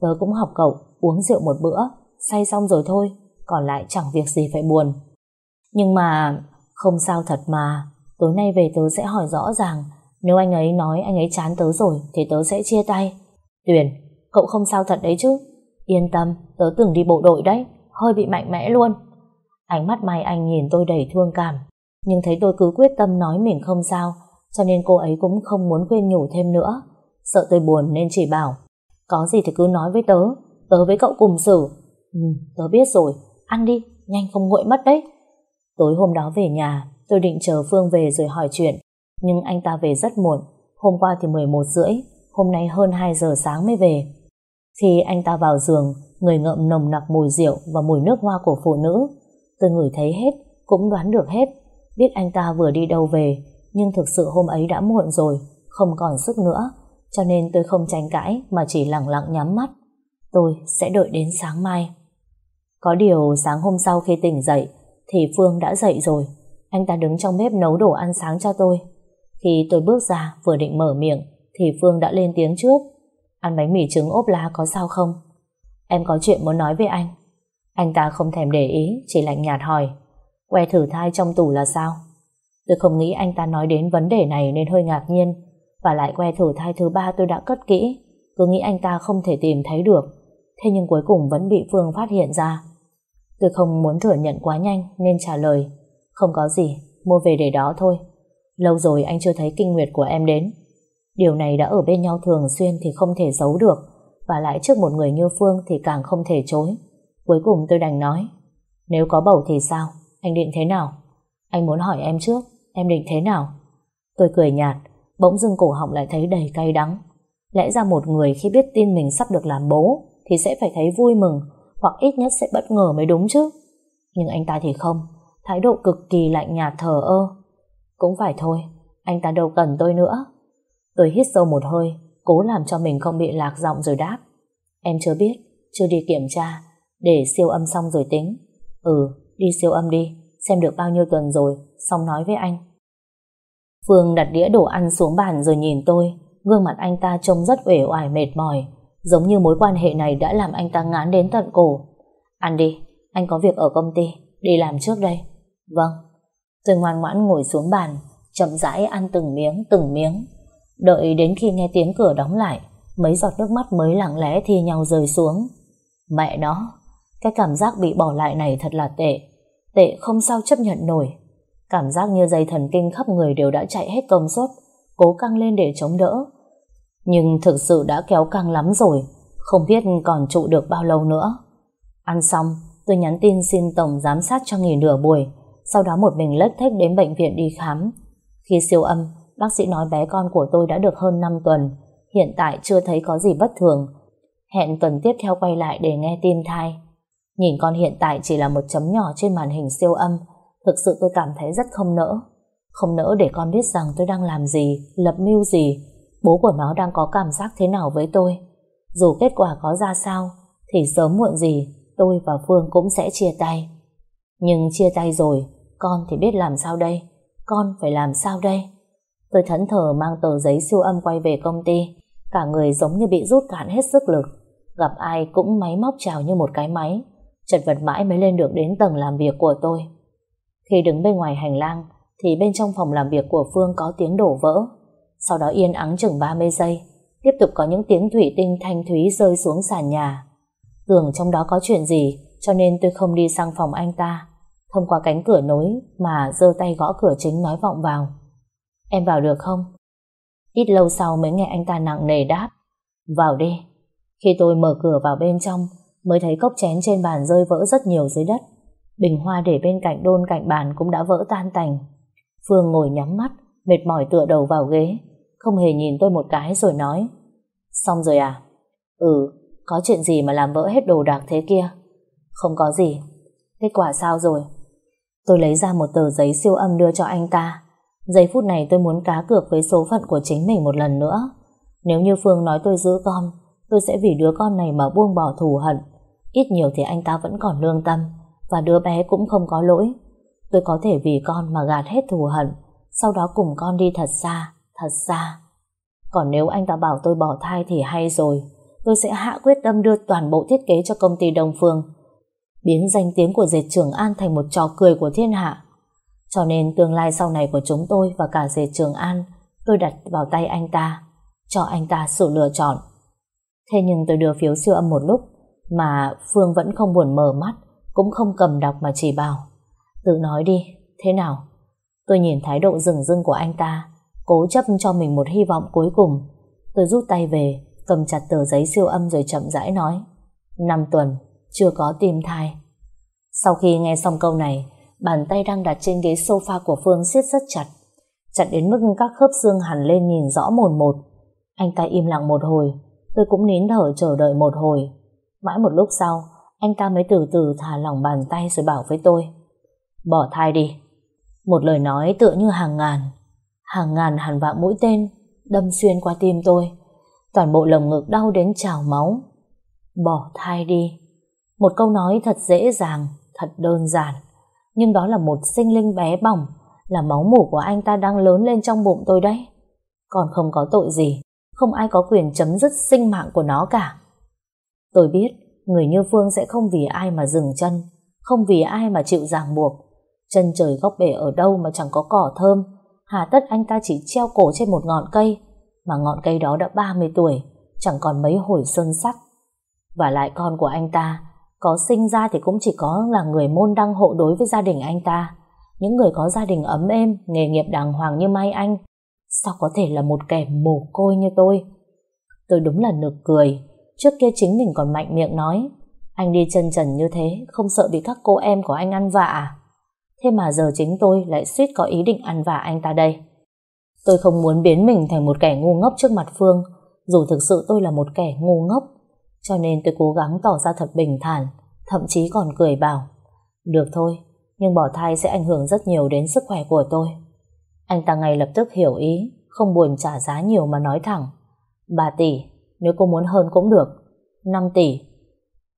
tớ cũng học cậu, uống rượu một bữa, say xong rồi thôi, còn lại chẳng việc gì phải buồn. Nhưng mà, không sao thật mà, Tối nay về tớ sẽ hỏi rõ ràng. Nếu anh ấy nói anh ấy chán tớ rồi Thì tớ sẽ chia tay. Tuyền, cậu không sao thật đấy chứ. Yên tâm, tớ từng đi bộ đội đấy Hơi bị mạnh mẽ luôn Ánh mắt Mai Anh nhìn tôi đầy thương cảm Nhưng thấy tôi cứ quyết tâm nói mình không sao cho nên cô ấy cũng không muốn khuyên nhủ thêm nữa. Sợ tôi buồn nên chỉ bảo, có gì thì cứ nói với tớ, tớ với cậu cùng xử. Ừ, tớ biết rồi, ăn đi, nhanh không nguội mất đấy. Tối hôm đó về nhà, tôi định chờ Phương về rồi hỏi chuyện, nhưng anh ta về rất muộn, hôm qua thì 11 rưỡi, hôm nay hơn 2 giờ sáng mới về. Khi anh ta vào giường, người ngậm nồng nặc mùi rượu và mùi nước hoa của phụ nữ, tôi ngửi thấy hết, cũng đoán được hết, biết anh ta vừa đi đâu về, nhưng thực sự hôm ấy đã muộn rồi, không còn sức nữa, cho nên tôi không tranh cãi mà chỉ lặng lặng nhắm mắt. Tôi sẽ đợi đến sáng mai. Có điều sáng hôm sau khi tỉnh dậy thì Phương đã dậy rồi. Anh ta đứng trong bếp nấu đồ ăn sáng cho tôi. Khi tôi bước ra vừa định mở miệng thì Phương đã lên tiếng trước. Ăn bánh mì trứng ốp lá có sao không? Em có chuyện muốn nói với anh. Anh ta không thèm để ý, chỉ lạnh nhạt hỏi. Que thử thai trong tủ là sao? Tôi không nghĩ anh ta nói đến vấn đề này nên hơi ngạc nhiên. Và lại que thử thai thứ ba tôi đã cất kỹ. Cứ nghĩ anh ta không thể tìm thấy được. Thế nhưng cuối cùng vẫn bị Phương phát hiện ra. Tôi không muốn thừa nhận quá nhanh nên trả lời. Không có gì, mua về để đó thôi. Lâu rồi anh chưa thấy kinh nguyệt của em đến. Điều này đã ở bên nhau thường xuyên thì không thể giấu được. Và lại trước một người như Phương thì càng không thể chối. Cuối cùng tôi đành nói. Nếu có bầu thì sao? Anh định thế nào? Anh muốn hỏi em trước, em định thế nào? Tôi cười nhạt, bỗng dưng cổ họng lại thấy đầy cay đắng. Lẽ ra một người khi biết tin mình sắp được làm bố thì sẽ phải thấy vui mừng hoặc ít nhất sẽ bất ngờ mới đúng chứ. Nhưng anh ta thì không, thái độ cực kỳ lạnh nhạt thờ ơ. Cũng phải thôi, anh ta đâu cần tôi nữa. Tôi hít sâu một hơi, cố làm cho mình không bị lạc giọng rồi đáp. Em chưa biết, chưa đi kiểm tra, để siêu âm xong rồi tính. Ừ, đi siêu âm đi, xem được bao nhiêu tuần rồi, xong nói với anh. Phương đặt đĩa đồ ăn xuống bàn rồi nhìn tôi, gương mặt anh ta trông rất uể oải mệt mỏi, giống như mối quan hệ này đã làm anh ta ngán đến tận cổ. Ăn đi, anh có việc ở công ty, đi làm trước đây. Vâng. Tôi ngoan ngoãn ngồi xuống bàn, chậm rãi ăn từng miếng, từng miếng. Đợi đến khi nghe tiếng cửa đóng lại, mấy giọt nước mắt mới lặng lẽ thi nhau rơi xuống. Mẹ nó, cái cảm giác bị bỏ lại này thật là tệ. Tệ không sao chấp nhận nổi. Cảm giác như dây thần kinh khắp người đều đã chạy hết công suất, cố căng lên để chống đỡ. Nhưng thực sự đã kéo căng lắm rồi, không biết còn trụ được bao lâu nữa. Ăn xong, tôi nhắn tin xin tổng giám sát cho nghỉ nửa buổi, sau đó một mình lết thếch đến bệnh viện đi khám. Khi siêu âm, bác sĩ nói bé con của tôi đã được hơn 5 tuần, hiện tại chưa thấy có gì bất thường. Hẹn tuần tiếp theo quay lại để nghe tim thai. Nhìn con hiện tại chỉ là một chấm nhỏ trên màn hình siêu âm, thực sự tôi cảm thấy rất không nỡ. Không nỡ để con biết rằng tôi đang làm gì, lập mưu gì, bố của nó đang có cảm giác thế nào với tôi. Dù kết quả có ra sao, thì sớm muộn gì tôi và Phương cũng sẽ chia tay. Nhưng chia tay rồi, con thì biết làm sao đây? Con phải làm sao đây? Tôi thẫn thờ mang tờ giấy siêu âm quay về công ty, cả người giống như bị rút cạn hết sức lực. Gặp ai cũng máy móc chào như một cái máy, chật vật mãi mới lên được đến tầng làm việc của tôi. Khi đứng bên ngoài hành lang, thì bên trong phòng làm việc của Phương có tiếng đổ vỡ. Sau đó yên ắng chừng 30 giây, tiếp tục có những tiếng thủy tinh thanh thúy rơi xuống sàn nhà. Tưởng trong đó có chuyện gì, cho nên tôi không đi sang phòng anh ta. Thông qua cánh cửa nối mà giơ tay gõ cửa chính nói vọng vào. Em vào được không? Ít lâu sau mới nghe anh ta nặng nề đáp. Vào đi. Khi tôi mở cửa vào bên trong, mới thấy cốc chén trên bàn rơi vỡ rất nhiều dưới đất. Bình hoa để bên cạnh đôn cạnh bàn cũng đã vỡ tan tành. Phương ngồi nhắm mắt, mệt mỏi tựa đầu vào ghế, không hề nhìn tôi một cái rồi nói. Xong rồi à? Ừ, có chuyện gì mà làm vỡ hết đồ đạc thế kia? Không có gì. Kết quả sao rồi? Tôi lấy ra một tờ giấy siêu âm đưa cho anh ta. Giây phút này tôi muốn cá cược với số phận của chính mình một lần nữa. Nếu như Phương nói tôi giữ con, tôi sẽ vì đứa con này mà buông bỏ thù hận. Ít nhiều thì anh ta vẫn còn lương tâm, và đứa bé cũng không có lỗi. Tôi có thể vì con mà gạt hết thù hận, sau đó cùng con đi thật xa, thật xa. Còn nếu anh ta bảo tôi bỏ thai thì hay rồi, tôi sẽ hạ quyết tâm đưa toàn bộ thiết kế cho công ty Đông Phương, biến danh tiếng của dệt trưởng An thành một trò cười của thiên hạ. Cho nên tương lai sau này của chúng tôi và cả dề Trường An, tôi đặt vào tay anh ta, cho anh ta sự lựa chọn. Thế nhưng tôi đưa phiếu siêu âm một lúc, mà Phương vẫn không buồn mở mắt, cũng không cầm đọc mà chỉ bảo. Tự nói đi, thế nào? Tôi nhìn thái độ rừng rưng của anh ta, Cố chấp cho mình một hy vọng cuối cùng. Tôi rút tay về, cầm chặt tờ giấy siêu âm rồi chậm rãi nói. Năm tuần, chưa có tim thai. Sau khi nghe xong câu này, bàn tay đang đặt trên ghế sofa của Phương siết rất chặt. Chặt đến mức các khớp xương hẳn lên nhìn rõ mồn một. Anh ta im lặng một hồi, tôi cũng nín thở chờ đợi một hồi. Mãi một lúc sau, anh ta mới từ từ thả lỏng bàn tay rồi bảo với tôi. Bỏ thai đi. Một lời nói tựa như hàng ngàn, hàng ngàn hàn vạn mũi tên đâm xuyên qua tim tôi. Toàn bộ lồng ngực đau đến trào máu. Bỏ thai đi. Một câu nói thật dễ dàng, thật đơn giản. Nhưng đó là một sinh linh bé bỏng, là máu mủ của anh ta đang lớn lên trong bụng tôi đấy. Còn không có tội gì, không ai có quyền chấm dứt sinh mạng của nó cả. Tôi biết, người như Phương sẽ không vì ai mà dừng chân, không vì ai mà chịu ràng buộc. Chân trời góc bể ở đâu mà chẳng có cỏ thơm, hà tất anh ta chỉ treo cổ trên một ngọn cây, mà ngọn cây đó đã 30 tuổi, chẳng còn mấy hồi sơn sắc. Và lại con của anh ta, có sinh ra thì cũng chỉ có là người môn đăng hộ đối với gia đình anh ta. Những người có gia đình ấm êm, nghề nghiệp đàng hoàng như Mai Anh, sao có thể là một kẻ mồ côi như tôi? Tôi đúng là nực cười, trước kia chính mình còn mạnh miệng nói, anh đi chân trần như thế, không sợ bị các cô em của anh ăn vạ à? Thế mà giờ chính tôi lại suýt có ý định ăn vạ anh ta đây. Tôi không muốn biến mình thành một kẻ ngu ngốc trước mặt Phương, dù thực sự tôi là một kẻ ngu ngốc. Cho nên tôi cố gắng tỏ ra thật bình thản, thậm chí còn cười bảo. Được thôi, nhưng bỏ thai sẽ ảnh hưởng rất nhiều đến sức khỏe của tôi. Anh ta ngay lập tức hiểu ý, không buồn trả giá nhiều mà nói thẳng. 3 tỷ, nếu cô muốn hơn cũng được. 5 tỷ,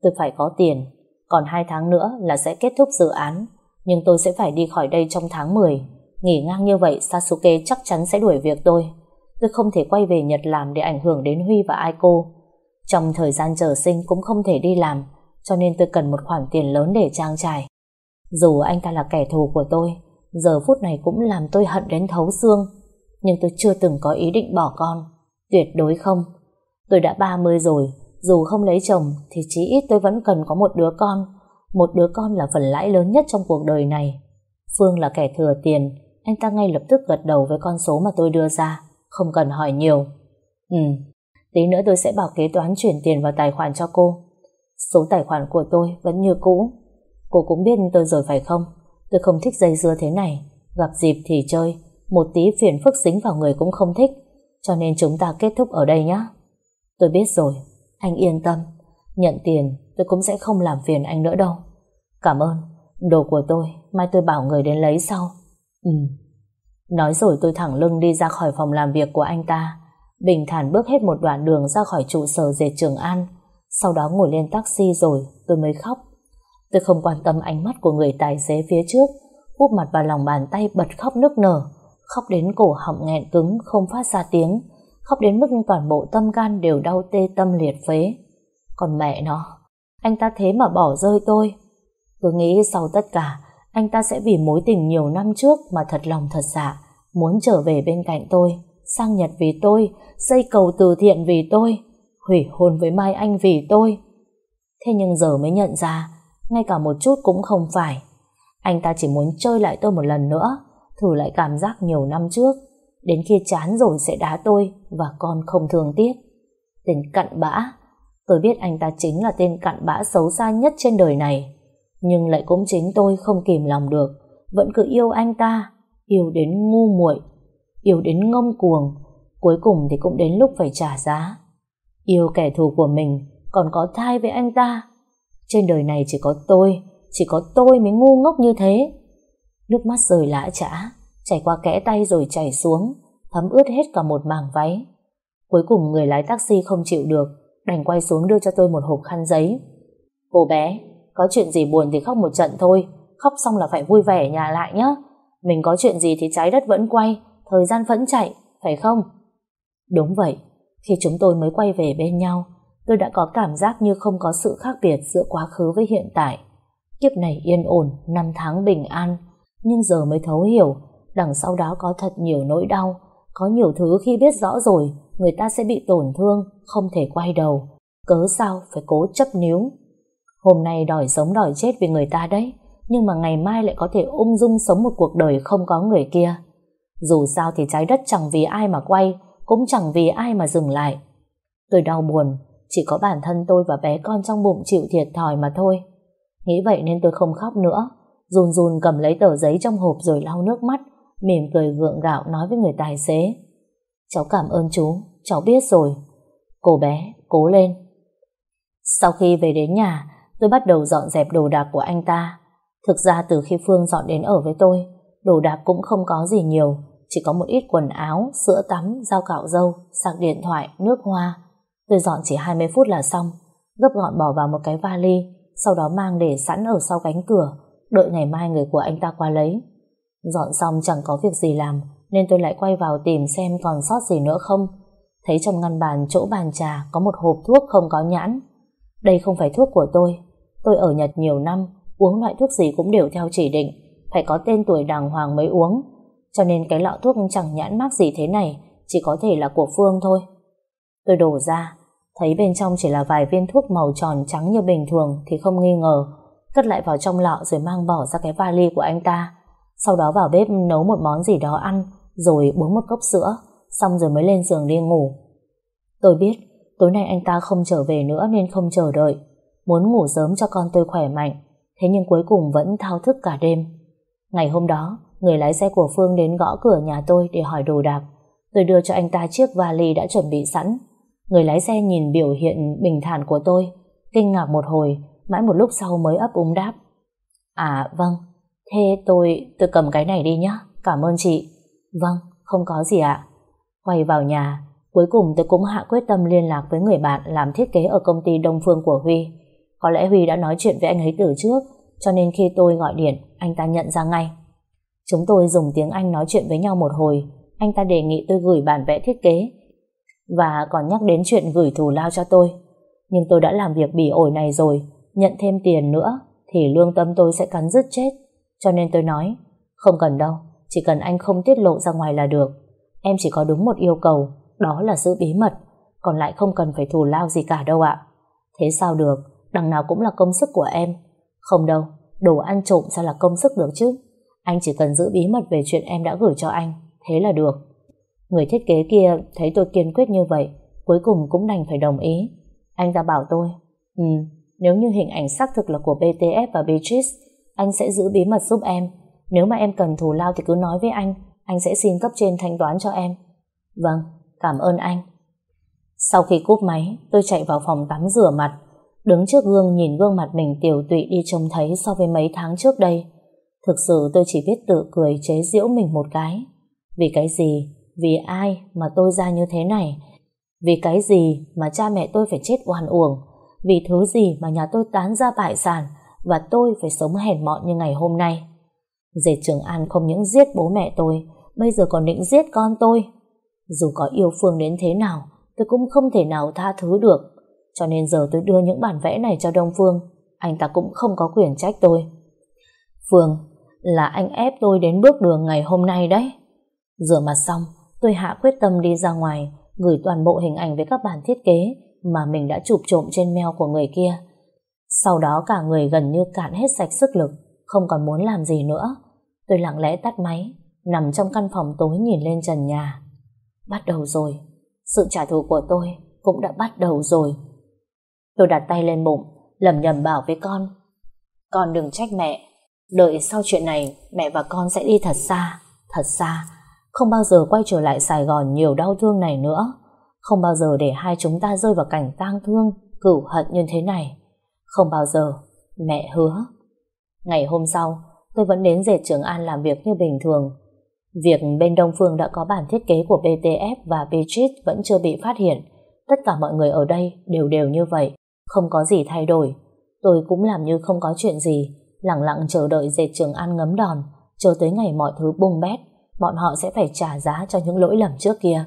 tôi phải có tiền, còn 2 tháng nữa là sẽ kết thúc dự án, nhưng tôi sẽ phải đi khỏi đây trong tháng 10. Nghỉ ngang như vậy Sasuke chắc chắn sẽ đuổi việc tôi. Tôi không thể quay về Nhật làm để ảnh hưởng đến Huy và Aiko. Trong thời gian chờ sinh cũng không thể đi làm, cho nên tôi cần một khoản tiền lớn để trang trải. Dù anh ta là kẻ thù của tôi, giờ phút này cũng làm tôi hận đến thấu xương. Nhưng tôi chưa từng có ý định bỏ con. Tuyệt đối không. Tôi đã 30 rồi, dù không lấy chồng thì chí ít tôi vẫn cần có một đứa con. Một đứa con là phần lãi lớn nhất trong cuộc đời này. Phương là kẻ thừa tiền, anh ta ngay lập tức gật đầu với con số mà tôi đưa ra, không cần hỏi nhiều. Ừ, tí nữa tôi sẽ bảo kế toán chuyển tiền vào tài khoản cho cô. Số tài khoản của tôi vẫn như cũ. Cô cũng biết tôi rồi phải không? Tôi không thích dây dưa thế này. Gặp dịp thì chơi, một tí phiền phức dính vào người cũng không thích. Cho nên chúng ta kết thúc ở đây nhé. Tôi biết rồi, anh yên tâm. Nhận tiền, tôi cũng sẽ không làm phiền anh nữa đâu. Cảm ơn, đồ của tôi, mai tôi bảo người đến lấy sau. Ừ. Nói rồi tôi thẳng lưng đi ra khỏi phòng làm việc của anh ta. Bình thản bước hết một đoạn đường ra khỏi trụ sở dệt Trường An. Sau đó ngồi lên taxi rồi tôi mới khóc. Tôi không quan tâm ánh mắt của người tài xế phía trước, úp mặt vào lòng bàn tay bật khóc nức nở, khóc đến cổ họng nghẹn cứng không phát ra tiếng, khóc đến mức toàn bộ tâm gan đều đau tê tâm liệt phế. Còn mẹ nó, anh ta thế mà bỏ rơi tôi. Tôi nghĩ sau tất cả, anh ta sẽ vì mối tình nhiều năm trước mà thật lòng thật dạ, muốn trở về bên cạnh tôi, sang Nhật vì tôi, xây cầu từ thiện vì tôi, hủy hôn với Mai Anh vì tôi. Thế nhưng giờ mới nhận ra, ngay cả một chút cũng không phải. Anh ta chỉ muốn chơi lại tôi một lần nữa, thử lại cảm giác nhiều năm trước, đến khi chán rồi sẽ đá tôi và con không thường tiếc. Tên cặn bã, tôi biết anh ta chính là tên cặn bã xấu xa nhất trên đời này, nhưng lại cũng chính tôi không kìm lòng được, vẫn cứ yêu anh ta, yêu đến ngu muội, yêu đến ngông cuồng, cuối cùng thì cũng đến lúc phải trả giá. Yêu kẻ thù của mình, còn có thai với anh ta. Trên đời này chỉ có tôi, chỉ có tôi mới ngu ngốc như thế. Nước mắt rơi lã chã, chảy qua kẽ tay rồi chảy xuống, thấm ướt hết cả một mảng váy. Cuối cùng người lái taxi không chịu được, đành quay xuống đưa cho tôi một hộp khăn giấy. Cô bé, có chuyện gì buồn thì khóc một trận thôi, khóc xong là phải vui vẻ nhà lại nhé. Mình có chuyện gì thì trái đất vẫn quay, thời gian vẫn chạy, phải không? Đúng vậy, khi chúng tôi mới quay về bên nhau, tôi đã có cảm giác như không có sự khác biệt giữa quá khứ với hiện tại. Kiếp này yên ổn, năm tháng bình an, nhưng giờ mới thấu hiểu, đằng sau đó có thật nhiều nỗi đau, có nhiều thứ khi biết rõ rồi, người ta sẽ bị tổn thương, không thể quay đầu. Cớ sao phải cố chấp níu. Hôm nay đòi sống đòi chết vì người ta đấy, nhưng mà ngày mai lại có thể ung dung sống một cuộc đời không có người kia. Dù sao thì trái đất chẳng vì ai mà quay, cũng chẳng vì ai mà dừng lại. Tôi đau buồn, chỉ có bản thân tôi và bé con trong bụng chịu thiệt thòi mà thôi. Nghĩ vậy nên tôi không khóc nữa, run run cầm lấy tờ giấy trong hộp rồi lau nước mắt, mỉm cười gượng gạo nói với người tài xế. Cháu cảm ơn chú, cháu biết rồi. Cô bé, cố lên. Sau khi về đến nhà, tôi bắt đầu dọn dẹp đồ đạc của anh ta. Thực ra từ khi Phương dọn đến ở với tôi, đồ đạc cũng không có gì nhiều, chỉ có một ít quần áo, sữa tắm, dao cạo dâu, sạc điện thoại, nước hoa. Tôi dọn chỉ 20 phút là xong, gấp gọn bỏ vào một cái vali, sau đó mang để sẵn ở sau cánh cửa, đợi ngày mai người của anh ta qua lấy. Dọn xong chẳng có việc gì làm, nên tôi lại quay vào tìm xem còn sót gì nữa không. Thấy trong ngăn bàn chỗ bàn trà có một hộp thuốc không có nhãn. Đây không phải thuốc của tôi. Tôi ở Nhật nhiều năm, uống loại thuốc gì cũng đều theo chỉ định, phải có tên tuổi đàng hoàng mới uống. Cho nên cái lọ thuốc chẳng nhãn mác gì thế này, chỉ có thể là của Phương thôi. Tôi đổ ra, thấy bên trong chỉ là vài viên thuốc màu tròn trắng như bình thường thì không nghi ngờ, cất lại vào trong lọ rồi mang bỏ ra cái vali của anh ta. Sau đó vào bếp nấu một món gì đó ăn, rồi uống một cốc sữa, xong rồi mới lên giường đi ngủ. Tôi biết, tối nay anh ta không trở về nữa nên không chờ đợi. Muốn ngủ sớm cho con tôi khỏe mạnh, thế nhưng cuối cùng vẫn thao thức cả đêm. Ngày hôm đó, người lái xe của Phương đến gõ cửa nhà tôi để hỏi đồ đạc. Tôi đưa cho anh ta chiếc vali đã chuẩn bị sẵn. Người lái xe nhìn biểu hiện bình thản của tôi, kinh ngạc một hồi, mãi một lúc sau mới ấp úng đáp. À vâng, thế tôi, tôi cầm cái này đi nhé, cảm ơn chị. Vâng, không có gì ạ. Quay vào nhà, cuối cùng tôi cũng hạ quyết tâm liên lạc với người bạn làm thiết kế ở công ty Đông Phương của Huy. Có lẽ Huy đã nói chuyện với anh ấy từ trước, cho nên khi tôi gọi điện, anh ta nhận ra ngay. Chúng tôi dùng tiếng Anh nói chuyện với nhau một hồi, anh ta đề nghị tôi gửi bản vẽ thiết kế và còn nhắc đến chuyện gửi thù lao cho tôi. Nhưng tôi đã làm việc bỉ ổi này rồi, nhận thêm tiền nữa thì lương tâm tôi sẽ cắn rứt chết. Cho nên tôi nói, không cần đâu, chỉ cần anh không tiết lộ ra ngoài là được. Em chỉ có đúng một yêu cầu, đó là giữ bí mật, còn lại không cần phải thù lao gì cả đâu ạ. Thế sao được, đằng nào cũng là công sức của em. Không đâu, đồ ăn trộm sao là công sức được chứ. Anh chỉ cần giữ bí mật về chuyện em đã gửi cho anh, thế là được. Người thiết kế kia thấy tôi kiên quyết như vậy, cuối cùng cũng đành phải đồng ý. Anh ta bảo tôi, ừ, nếu như hình ảnh xác thực là của BTS và Beatrice, anh sẽ giữ bí mật giúp em. Nếu mà em cần thù lao thì cứ nói với anh, anh sẽ xin cấp trên thanh toán cho em. Vâng, cảm ơn anh. Sau khi cúp máy, tôi chạy vào phòng tắm rửa mặt, đứng trước gương nhìn gương mặt mình tiểu tụy đi trông thấy so với mấy tháng trước đây. Thực sự tôi chỉ biết tự cười chế giễu mình một cái. Vì cái gì, vì ai mà tôi ra như thế này? Vì cái gì mà cha mẹ tôi phải chết oan uổng? Vì thứ gì mà nhà tôi tán ra bại sản và tôi phải sống hèn mọn như ngày hôm nay? Dệt Trường An không những giết bố mẹ tôi, bây giờ còn định giết con tôi. Dù có yêu Phương đến thế nào, tôi cũng không thể nào tha thứ được. Cho nên giờ tôi đưa những bản vẽ này cho Đông Phương, anh ta cũng không có quyền trách tôi. Phương, là anh ép tôi đến bước đường ngày hôm nay đấy. Rửa mặt xong, tôi hạ quyết tâm đi ra ngoài, gửi toàn bộ hình ảnh với các bản thiết kế mà mình đã chụp trộm trên mail của người kia. Sau đó cả người gần như cạn hết sạch sức lực, không còn muốn làm gì nữa. Tôi lặng lẽ tắt máy, nằm trong căn phòng tối nhìn lên trần nhà. Bắt đầu rồi, sự trả thù của tôi cũng đã bắt đầu rồi. Tôi đặt tay lên bụng, lầm nhầm bảo với con. Con đừng trách mẹ, đợi sau chuyện này mẹ và con sẽ đi thật xa, thật xa, không bao giờ quay trở lại Sài Gòn nhiều đau thương này nữa, không bao giờ để hai chúng ta rơi vào cảnh tang thương, cửu hận như thế này. Không bao giờ, mẹ hứa. Ngày hôm sau, tôi vẫn đến dệt Trường An làm việc như bình thường. Việc bên Đông Phương đã có bản thiết kế của BTF và Beatrice vẫn chưa bị phát hiện. Tất cả mọi người ở đây đều đều như vậy, không có gì thay đổi. Tôi cũng làm như không có chuyện gì, lặng lặng chờ đợi dệt Trường An ngấm đòn, chờ tới ngày mọi thứ bung bét, bọn họ sẽ phải trả giá cho những lỗi lầm trước kia.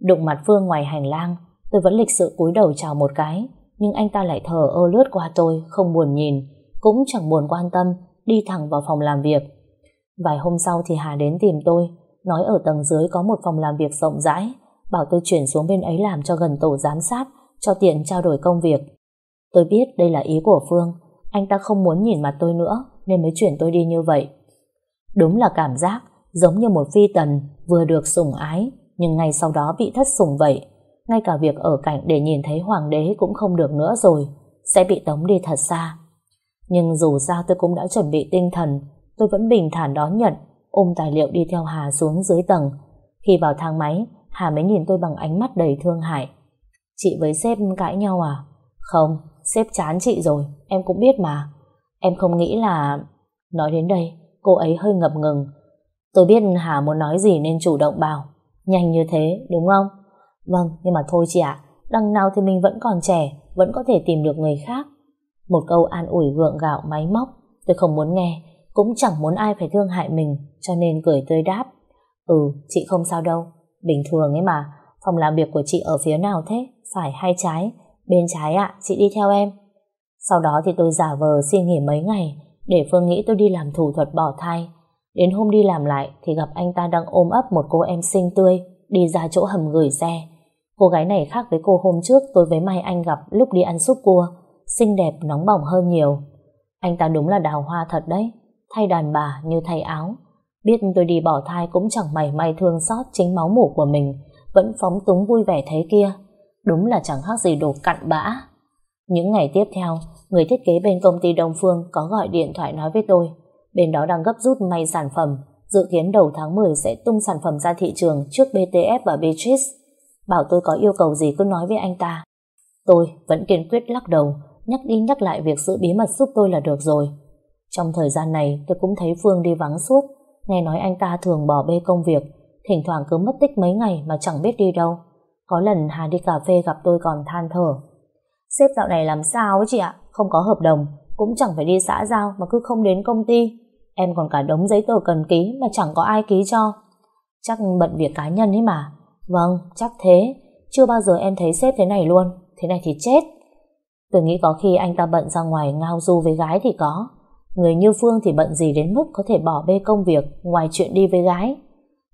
Đụng mặt Phương ngoài hành lang, tôi vẫn lịch sự cúi đầu chào một cái, nhưng anh ta lại thờ ơ lướt qua tôi, không buồn nhìn, cũng chẳng buồn quan tâm, đi thẳng vào phòng làm việc. Vài hôm sau thì Hà đến tìm tôi, nói ở tầng dưới có một phòng làm việc rộng rãi, bảo tôi chuyển xuống bên ấy làm cho gần tổ giám sát, cho tiện trao đổi công việc. Tôi biết đây là ý của Phương, anh ta không muốn nhìn mặt tôi nữa, nên mới chuyển tôi đi như vậy. Đúng là cảm giác, giống như một phi tần vừa được sủng ái, nhưng ngay sau đó bị thất sủng vậy. Ngay cả việc ở cạnh để nhìn thấy hoàng đế cũng không được nữa rồi, sẽ bị tống đi thật xa. Nhưng dù sao tôi cũng đã chuẩn bị tinh thần, tôi vẫn bình thản đón nhận, ôm tài liệu đi theo Hà xuống dưới tầng. Khi vào thang máy, Hà mới nhìn tôi bằng ánh mắt đầy thương hại. Chị với sếp cãi nhau à? Không, sếp chán chị rồi, em cũng biết mà. Em không nghĩ là... Nói đến đây, cô ấy hơi ngập ngừng. Tôi biết Hà muốn nói gì nên chủ động bảo. Nhanh như thế, đúng không? Vâng, nhưng mà thôi chị ạ, đằng nào thì mình vẫn còn trẻ, vẫn có thể tìm được người khác. Một câu an ủi gượng gạo máy móc, tôi không muốn nghe, cũng chẳng muốn ai phải thương hại mình, cho nên cười tươi đáp. Ừ, chị không sao đâu, bình thường ấy mà, phòng làm việc của chị ở phía nào thế? Phải hay trái? Bên trái ạ, chị đi theo em. Sau đó thì tôi giả vờ xin nghỉ mấy ngày, để Phương nghĩ tôi đi làm thủ thuật bỏ thai. Đến hôm đi làm lại thì gặp anh ta đang ôm ấp một cô em xinh tươi, đi ra chỗ hầm gửi xe. Cô gái này khác với cô hôm trước tôi với Mai Anh gặp lúc đi ăn súp cua, xinh đẹp nóng bỏng hơn nhiều. Anh ta đúng là đào hoa thật đấy, thay đàn bà như thay áo. Biết tôi đi bỏ thai cũng chẳng mảy may thương xót chính máu mủ của mình, vẫn phóng túng vui vẻ thế kia. Đúng là chẳng khác gì đồ cặn bã. Những ngày tiếp theo, người thiết kế bên công ty Đông Phương có gọi điện thoại nói với tôi. Bên đó đang gấp rút may sản phẩm, dự kiến đầu tháng 10 sẽ tung sản phẩm ra thị trường trước BTF và Beatrice. Bảo tôi có yêu cầu gì cứ nói với anh ta. Tôi vẫn kiên quyết lắc đầu, nhắc đi nhắc lại việc giữ bí mật giúp tôi là được rồi. Trong thời gian này tôi cũng thấy Phương đi vắng suốt, nghe nói anh ta thường bỏ bê công việc, thỉnh thoảng cứ mất tích mấy ngày mà chẳng biết đi đâu. Có lần Hà đi cà phê gặp tôi còn than thở. Sếp dạo này làm sao ấy chị ạ, không có hợp đồng, cũng chẳng phải đi xã giao mà cứ không đến công ty. Em còn cả đống giấy tờ cần ký mà chẳng có ai ký cho. Chắc bận việc cá nhân ấy mà. Vâng, chắc thế. Chưa bao giờ em thấy sếp thế này luôn. Thế này thì chết. Tôi nghĩ có khi anh ta bận ra ngoài ngao du với gái thì có. Người như Phương thì bận gì đến mức có thể bỏ bê công việc ngoài chuyện đi với gái.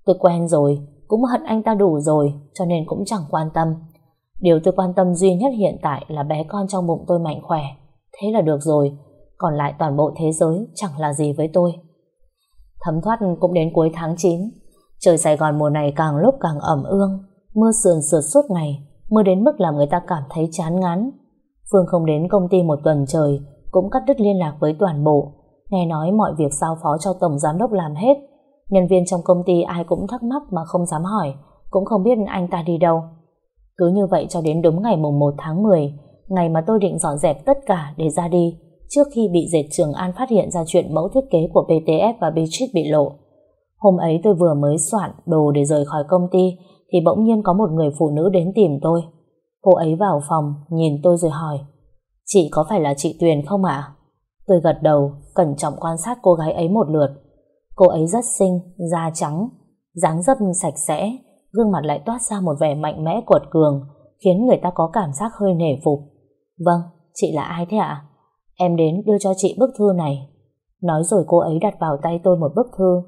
Tôi quen rồi, cũng hận anh ta đủ rồi, cho nên cũng chẳng quan tâm. Điều tôi quan tâm duy nhất hiện tại là bé con trong bụng tôi mạnh khỏe. Thế là được rồi, còn lại toàn bộ thế giới chẳng là gì với tôi. Thấm thoát cũng đến cuối tháng 9, trời Sài Gòn mùa này càng lúc càng ẩm ương, mưa sườn sượt suốt ngày, mưa đến mức làm người ta cảm thấy chán ngán. Phương không đến công ty một tuần trời, cũng cắt đứt liên lạc với toàn bộ. Nghe nói mọi việc giao phó cho Tổng Giám đốc làm hết. Nhân viên trong công ty ai cũng thắc mắc mà không dám hỏi, cũng không biết anh ta đi đâu. Cứ như vậy cho đến đúng ngày mùng 1 tháng 10, ngày mà tôi định dọn dẹp tất cả để ra đi, trước khi bị dệt Trường An phát hiện ra chuyện mẫu thiết kế của PTF và Beatrice bị lộ. Hôm ấy tôi vừa mới soạn đồ để rời khỏi công ty, thì bỗng nhiên có một người phụ nữ đến tìm tôi. Cô ấy vào phòng, nhìn tôi rồi hỏi, Chị có phải là chị Tuyền không ạ? Tôi gật đầu, cẩn trọng quan sát cô gái ấy một lượt. Cô ấy rất xinh, da trắng, dáng dấp sạch sẽ, gương mặt lại toát ra một vẻ mạnh mẽ cuột cường, khiến người ta có cảm giác hơi nể phục. Vâng, chị là ai thế ạ? Em đến đưa cho chị bức thư này. Nói rồi cô ấy đặt vào tay tôi một bức thư.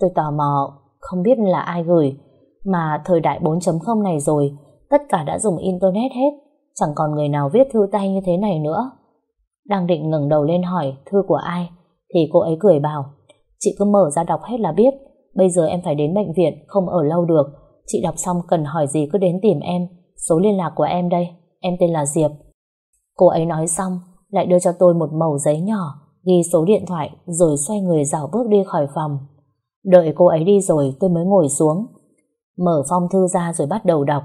Tôi tò mò, không biết là ai gửi, mà thời đại 4.0 này rồi, tất cả đã dùng Internet hết, chẳng còn người nào viết thư tay như thế này nữa. Đang định ngẩng đầu lên hỏi thư của ai, thì cô ấy cười bảo, chị cứ mở ra đọc hết là biết, bây giờ em phải đến bệnh viện, không ở lâu được, chị đọc xong cần hỏi gì cứ đến tìm em, số liên lạc của em đây, em tên là Diệp. Cô ấy nói xong, lại đưa cho tôi một mẩu giấy nhỏ, ghi số điện thoại, rồi xoay người dạo bước đi khỏi phòng. Đợi cô ấy đi rồi tôi mới ngồi xuống, mở phong thư ra rồi bắt đầu đọc.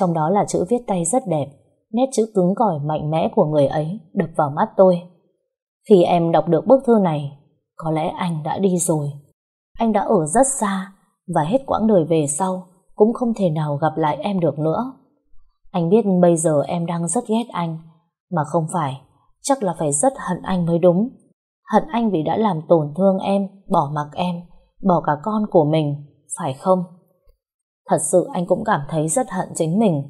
Trong đó là chữ viết tay rất đẹp, nét chữ cứng cỏi mạnh mẽ của người ấy đập vào mắt tôi. Khi em đọc được bức thư này, có lẽ anh đã đi rồi. Anh đã ở rất xa và hết quãng đời về sau cũng không thể nào gặp lại em được nữa. Anh biết bây giờ em đang rất ghét anh, mà không phải, chắc là phải rất hận anh mới đúng. Hận anh vì đã làm tổn thương em, bỏ mặc em, bỏ cả con của mình, phải không? Thật sự anh cũng cảm thấy rất hận chính mình,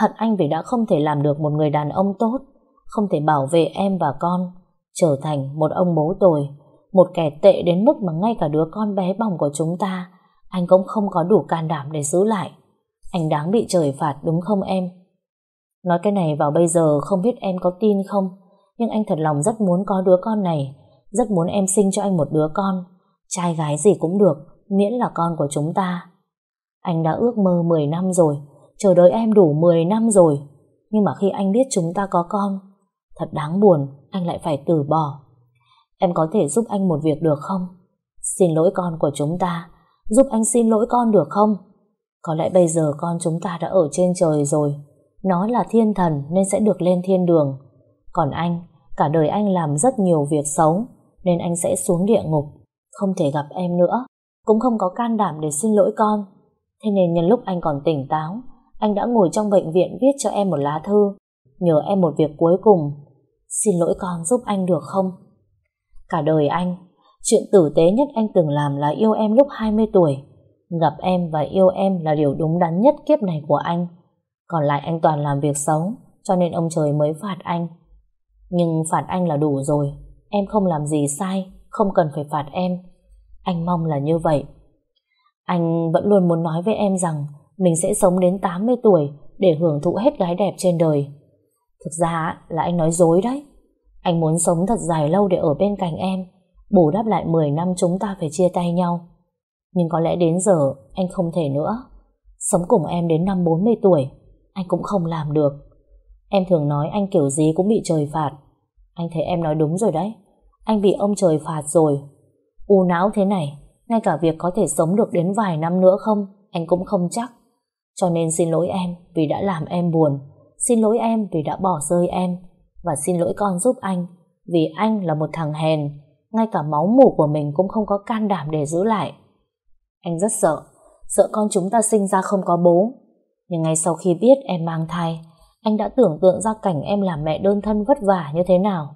hận anh vì đã không thể làm được một người đàn ông tốt, không thể bảo vệ em và con, trở thành một ông bố tồi, một kẻ tệ đến mức mà ngay cả đứa con bé bỏng của chúng ta, anh cũng không có đủ can đảm để giữ lại. Anh đáng bị trời phạt đúng không em? Nói cái này vào bây giờ không biết em có tin không, nhưng anh thật lòng rất muốn có đứa con này, rất muốn em sinh cho anh một đứa con, trai gái gì cũng được, miễn là con của chúng ta. Anh đã ước mơ 10 năm rồi, chờ đợi em đủ 10 năm rồi. Nhưng mà khi anh biết chúng ta có con, thật đáng buồn, anh lại phải từ bỏ. Em có thể giúp anh một việc được không? Xin lỗi con của chúng ta, giúp anh xin lỗi con được không? Có lẽ bây giờ con chúng ta đã ở trên trời rồi, nó là thiên thần nên sẽ được lên thiên đường. Còn anh, cả đời anh làm rất nhiều việc xấu, nên anh sẽ xuống địa ngục, không thể gặp em nữa, cũng không có can đảm để xin lỗi con. Thế nên nhân lúc anh còn tỉnh táo, anh đã ngồi trong bệnh viện viết cho em một lá thư, nhờ em một việc cuối cùng. Xin lỗi con giúp anh được không? Cả đời anh, chuyện tử tế nhất anh từng làm là yêu em lúc 20 tuổi. Gặp em và yêu em là điều đúng đắn nhất kiếp này của anh. Còn lại anh toàn làm việc xấu, cho nên ông trời mới phạt anh. Nhưng phạt anh là đủ rồi, em không làm gì sai, không cần phải phạt em. Anh mong là như vậy. Anh vẫn luôn muốn nói với em rằng mình sẽ sống đến 80 tuổi để hưởng thụ hết gái đẹp trên đời. Thực ra là anh nói dối đấy. Anh muốn sống thật dài lâu để ở bên cạnh em, bù đắp lại 10 năm chúng ta phải chia tay nhau. Nhưng có lẽ đến giờ anh không thể nữa. Sống cùng em đến năm 40 tuổi, anh cũng không làm được. Em thường nói anh kiểu gì cũng bị trời phạt. Anh thấy em nói đúng rồi đấy. Anh bị ông trời phạt rồi. U não thế này, ngay cả việc có thể sống được đến vài năm nữa không, anh cũng không chắc. Cho nên xin lỗi em vì đã làm em buồn. Xin lỗi em vì đã bỏ rơi em. Và xin lỗi con giúp anh vì anh là một thằng hèn. Ngay cả máu mủ của mình cũng không có can đảm để giữ lại. Anh rất sợ. Sợ con chúng ta sinh ra không có bố. Nhưng ngay sau khi biết em mang thai, anh đã tưởng tượng ra cảnh em làm mẹ đơn thân vất vả như thế nào.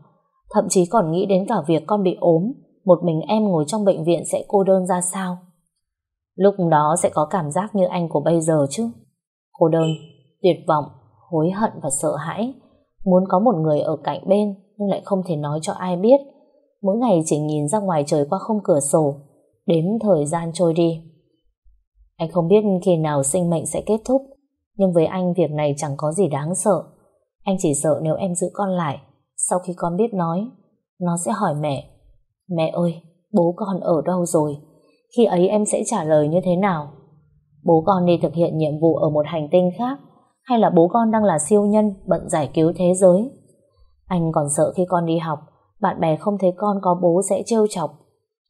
Thậm chí còn nghĩ đến cả việc con bị ốm, một mình em ngồi trong bệnh viện sẽ cô đơn ra sao. Lúc đó sẽ có cảm giác như anh của bây giờ chứ. Cô đơn, tuyệt vọng, hối hận và sợ hãi. Muốn có một người ở cạnh bên nhưng lại không thể nói cho ai biết. Mỗi ngày chỉ nhìn ra ngoài trời qua không cửa sổ, đếm thời gian trôi đi. Anh không biết khi nào sinh mệnh sẽ kết thúc, nhưng với anh việc này chẳng có gì đáng sợ. Anh chỉ sợ nếu em giữ con lại, sau khi con biết nói, nó sẽ hỏi mẹ, mẹ ơi, bố con ở đâu rồi? Khi ấy em sẽ trả lời như thế nào? Bố con đi thực hiện nhiệm vụ ở một hành tinh khác, hay là bố con đang là siêu nhân bận giải cứu thế giới? Anh còn sợ khi con đi học, bạn bè không thấy con có bố sẽ trêu chọc.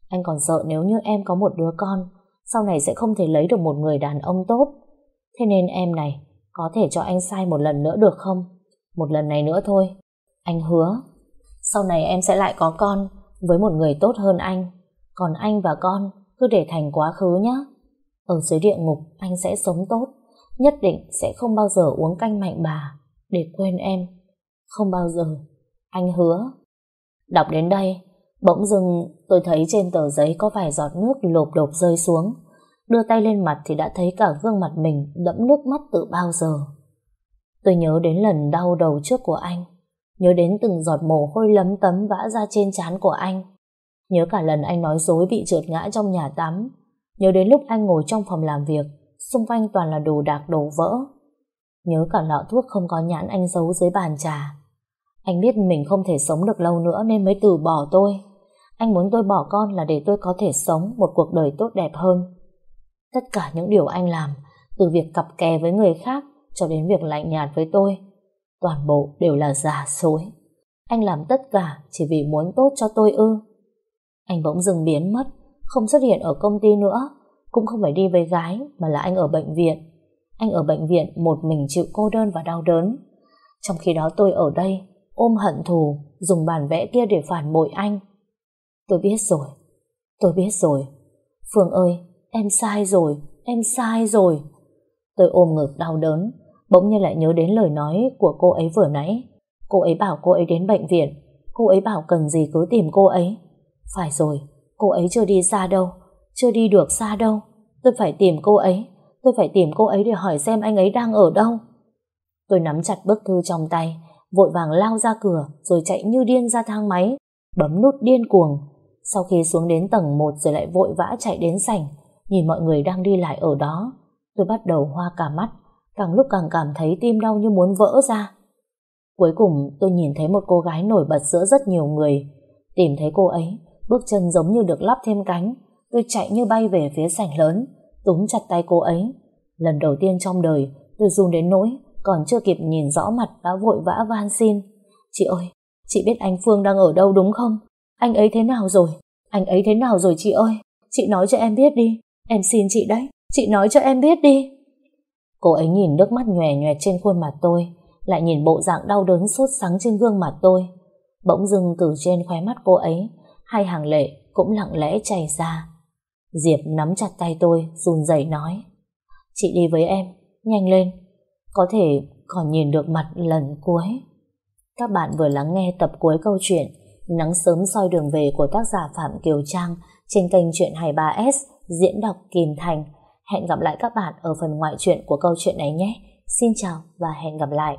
Anh còn sợ nếu như em có một đứa con, sau này sẽ không thể lấy được một người đàn ông tốt. Thế nên em này, có thể cho anh sai một lần nữa được không? Một lần này nữa thôi. Anh hứa, sau này em sẽ lại có con với một người tốt hơn anh. Còn anh và con cứ để thành quá khứ nhé. Ở dưới địa ngục anh sẽ sống tốt, nhất định sẽ không bao giờ uống canh mạnh bà để quên em. Không bao giờ. Anh hứa. Đọc đến đây, bỗng dưng tôi thấy trên tờ giấy có vài giọt nước lộp đột rơi xuống. Đưa tay lên mặt thì đã thấy cả gương mặt mình đẫm nước mắt từ bao giờ. Tôi nhớ đến lần đau đầu trước của anh, nhớ đến từng giọt mồ hôi lấm tấm vã ra trên trán của anh. Nhớ cả lần anh nói dối bị trượt ngã trong nhà tắm, nhớ đến lúc anh ngồi trong phòng làm việc, xung quanh toàn là đồ đạc đổ vỡ. Nhớ cả lọ thuốc không có nhãn anh giấu dưới bàn trà. Anh biết mình không thể sống được lâu nữa nên mới từ bỏ tôi. Anh muốn tôi bỏ con là để tôi có thể sống một cuộc đời tốt đẹp hơn. Tất cả những điều anh làm, từ việc cặp kè với người khác cho đến việc lạnh nhạt với tôi, toàn bộ đều là giả dối. Anh làm tất cả chỉ vì muốn tốt cho tôi ư. Anh bỗng dừng biến mất, không xuất hiện ở công ty nữa, cũng không phải đi với gái mà là anh ở bệnh viện. Anh ở bệnh viện một mình chịu cô đơn và đau đớn. Trong khi đó tôi ở đây, ôm hận thù, dùng bản vẽ kia để phản bội anh. Tôi biết rồi, tôi biết rồi. Phương ơi, em sai rồi, em sai rồi. Tôi ôm ngực đau đớn, bỗng nhiên lại nhớ đến lời nói của cô ấy vừa nãy. Cô ấy bảo cô ấy đến bệnh viện, cô ấy bảo cần gì cứ tìm cô ấy. Phải rồi, cô ấy chưa đi xa đâu, chưa đi được xa đâu. Tôi phải tìm cô ấy, tôi phải tìm cô ấy để hỏi xem anh ấy đang ở đâu. Tôi nắm chặt bức thư trong tay, vội vàng lao ra cửa rồi chạy như điên ra thang máy, bấm nút điên cuồng. Sau khi xuống đến tầng 1 rồi lại vội vã chạy đến sảnh, nhìn mọi người đang đi lại ở đó. Tôi bắt đầu hoa cả mắt, càng lúc càng cảm thấy tim đau như muốn vỡ ra. Cuối cùng tôi nhìn thấy một cô gái nổi bật giữa rất nhiều người. Tìm thấy cô ấy, bước chân giống như được lắp thêm cánh. tôi chạy như bay về phía sảnh lớn, túm chặt tay cô ấy. Lần đầu tiên trong đời, tôi run đến nỗi, còn chưa kịp nhìn rõ mặt đã vội vã van xin. Chị ơi, chị biết anh Phương đang ở đâu đúng không? Anh ấy thế nào rồi? Anh ấy thế nào rồi chị ơi? Chị nói cho em biết đi. Em xin chị đấy. Chị nói cho em biết đi. Cô ấy nhìn nước mắt nhòe nhòe trên khuôn mặt tôi, lại nhìn bộ dạng đau đớn sốt sắng trên gương mặt tôi. Bỗng dưng từ trên khóe mắt cô ấy, hai hàng lệ cũng lặng lẽ chảy ra. Diệp nắm chặt tay tôi, run rẩy nói. Chị đi với em, nhanh lên. Có thể còn nhìn được mặt lần cuối. Các bạn vừa lắng nghe tập cuối câu chuyện Nắng sớm soi đường về của tác giả Phạm Kiều Trang trên kênh Chuyện 23S diễn đọc Kim Thành. Hẹn gặp lại các bạn ở phần ngoại truyện của câu chuyện này nhé. Xin chào và hẹn gặp lại.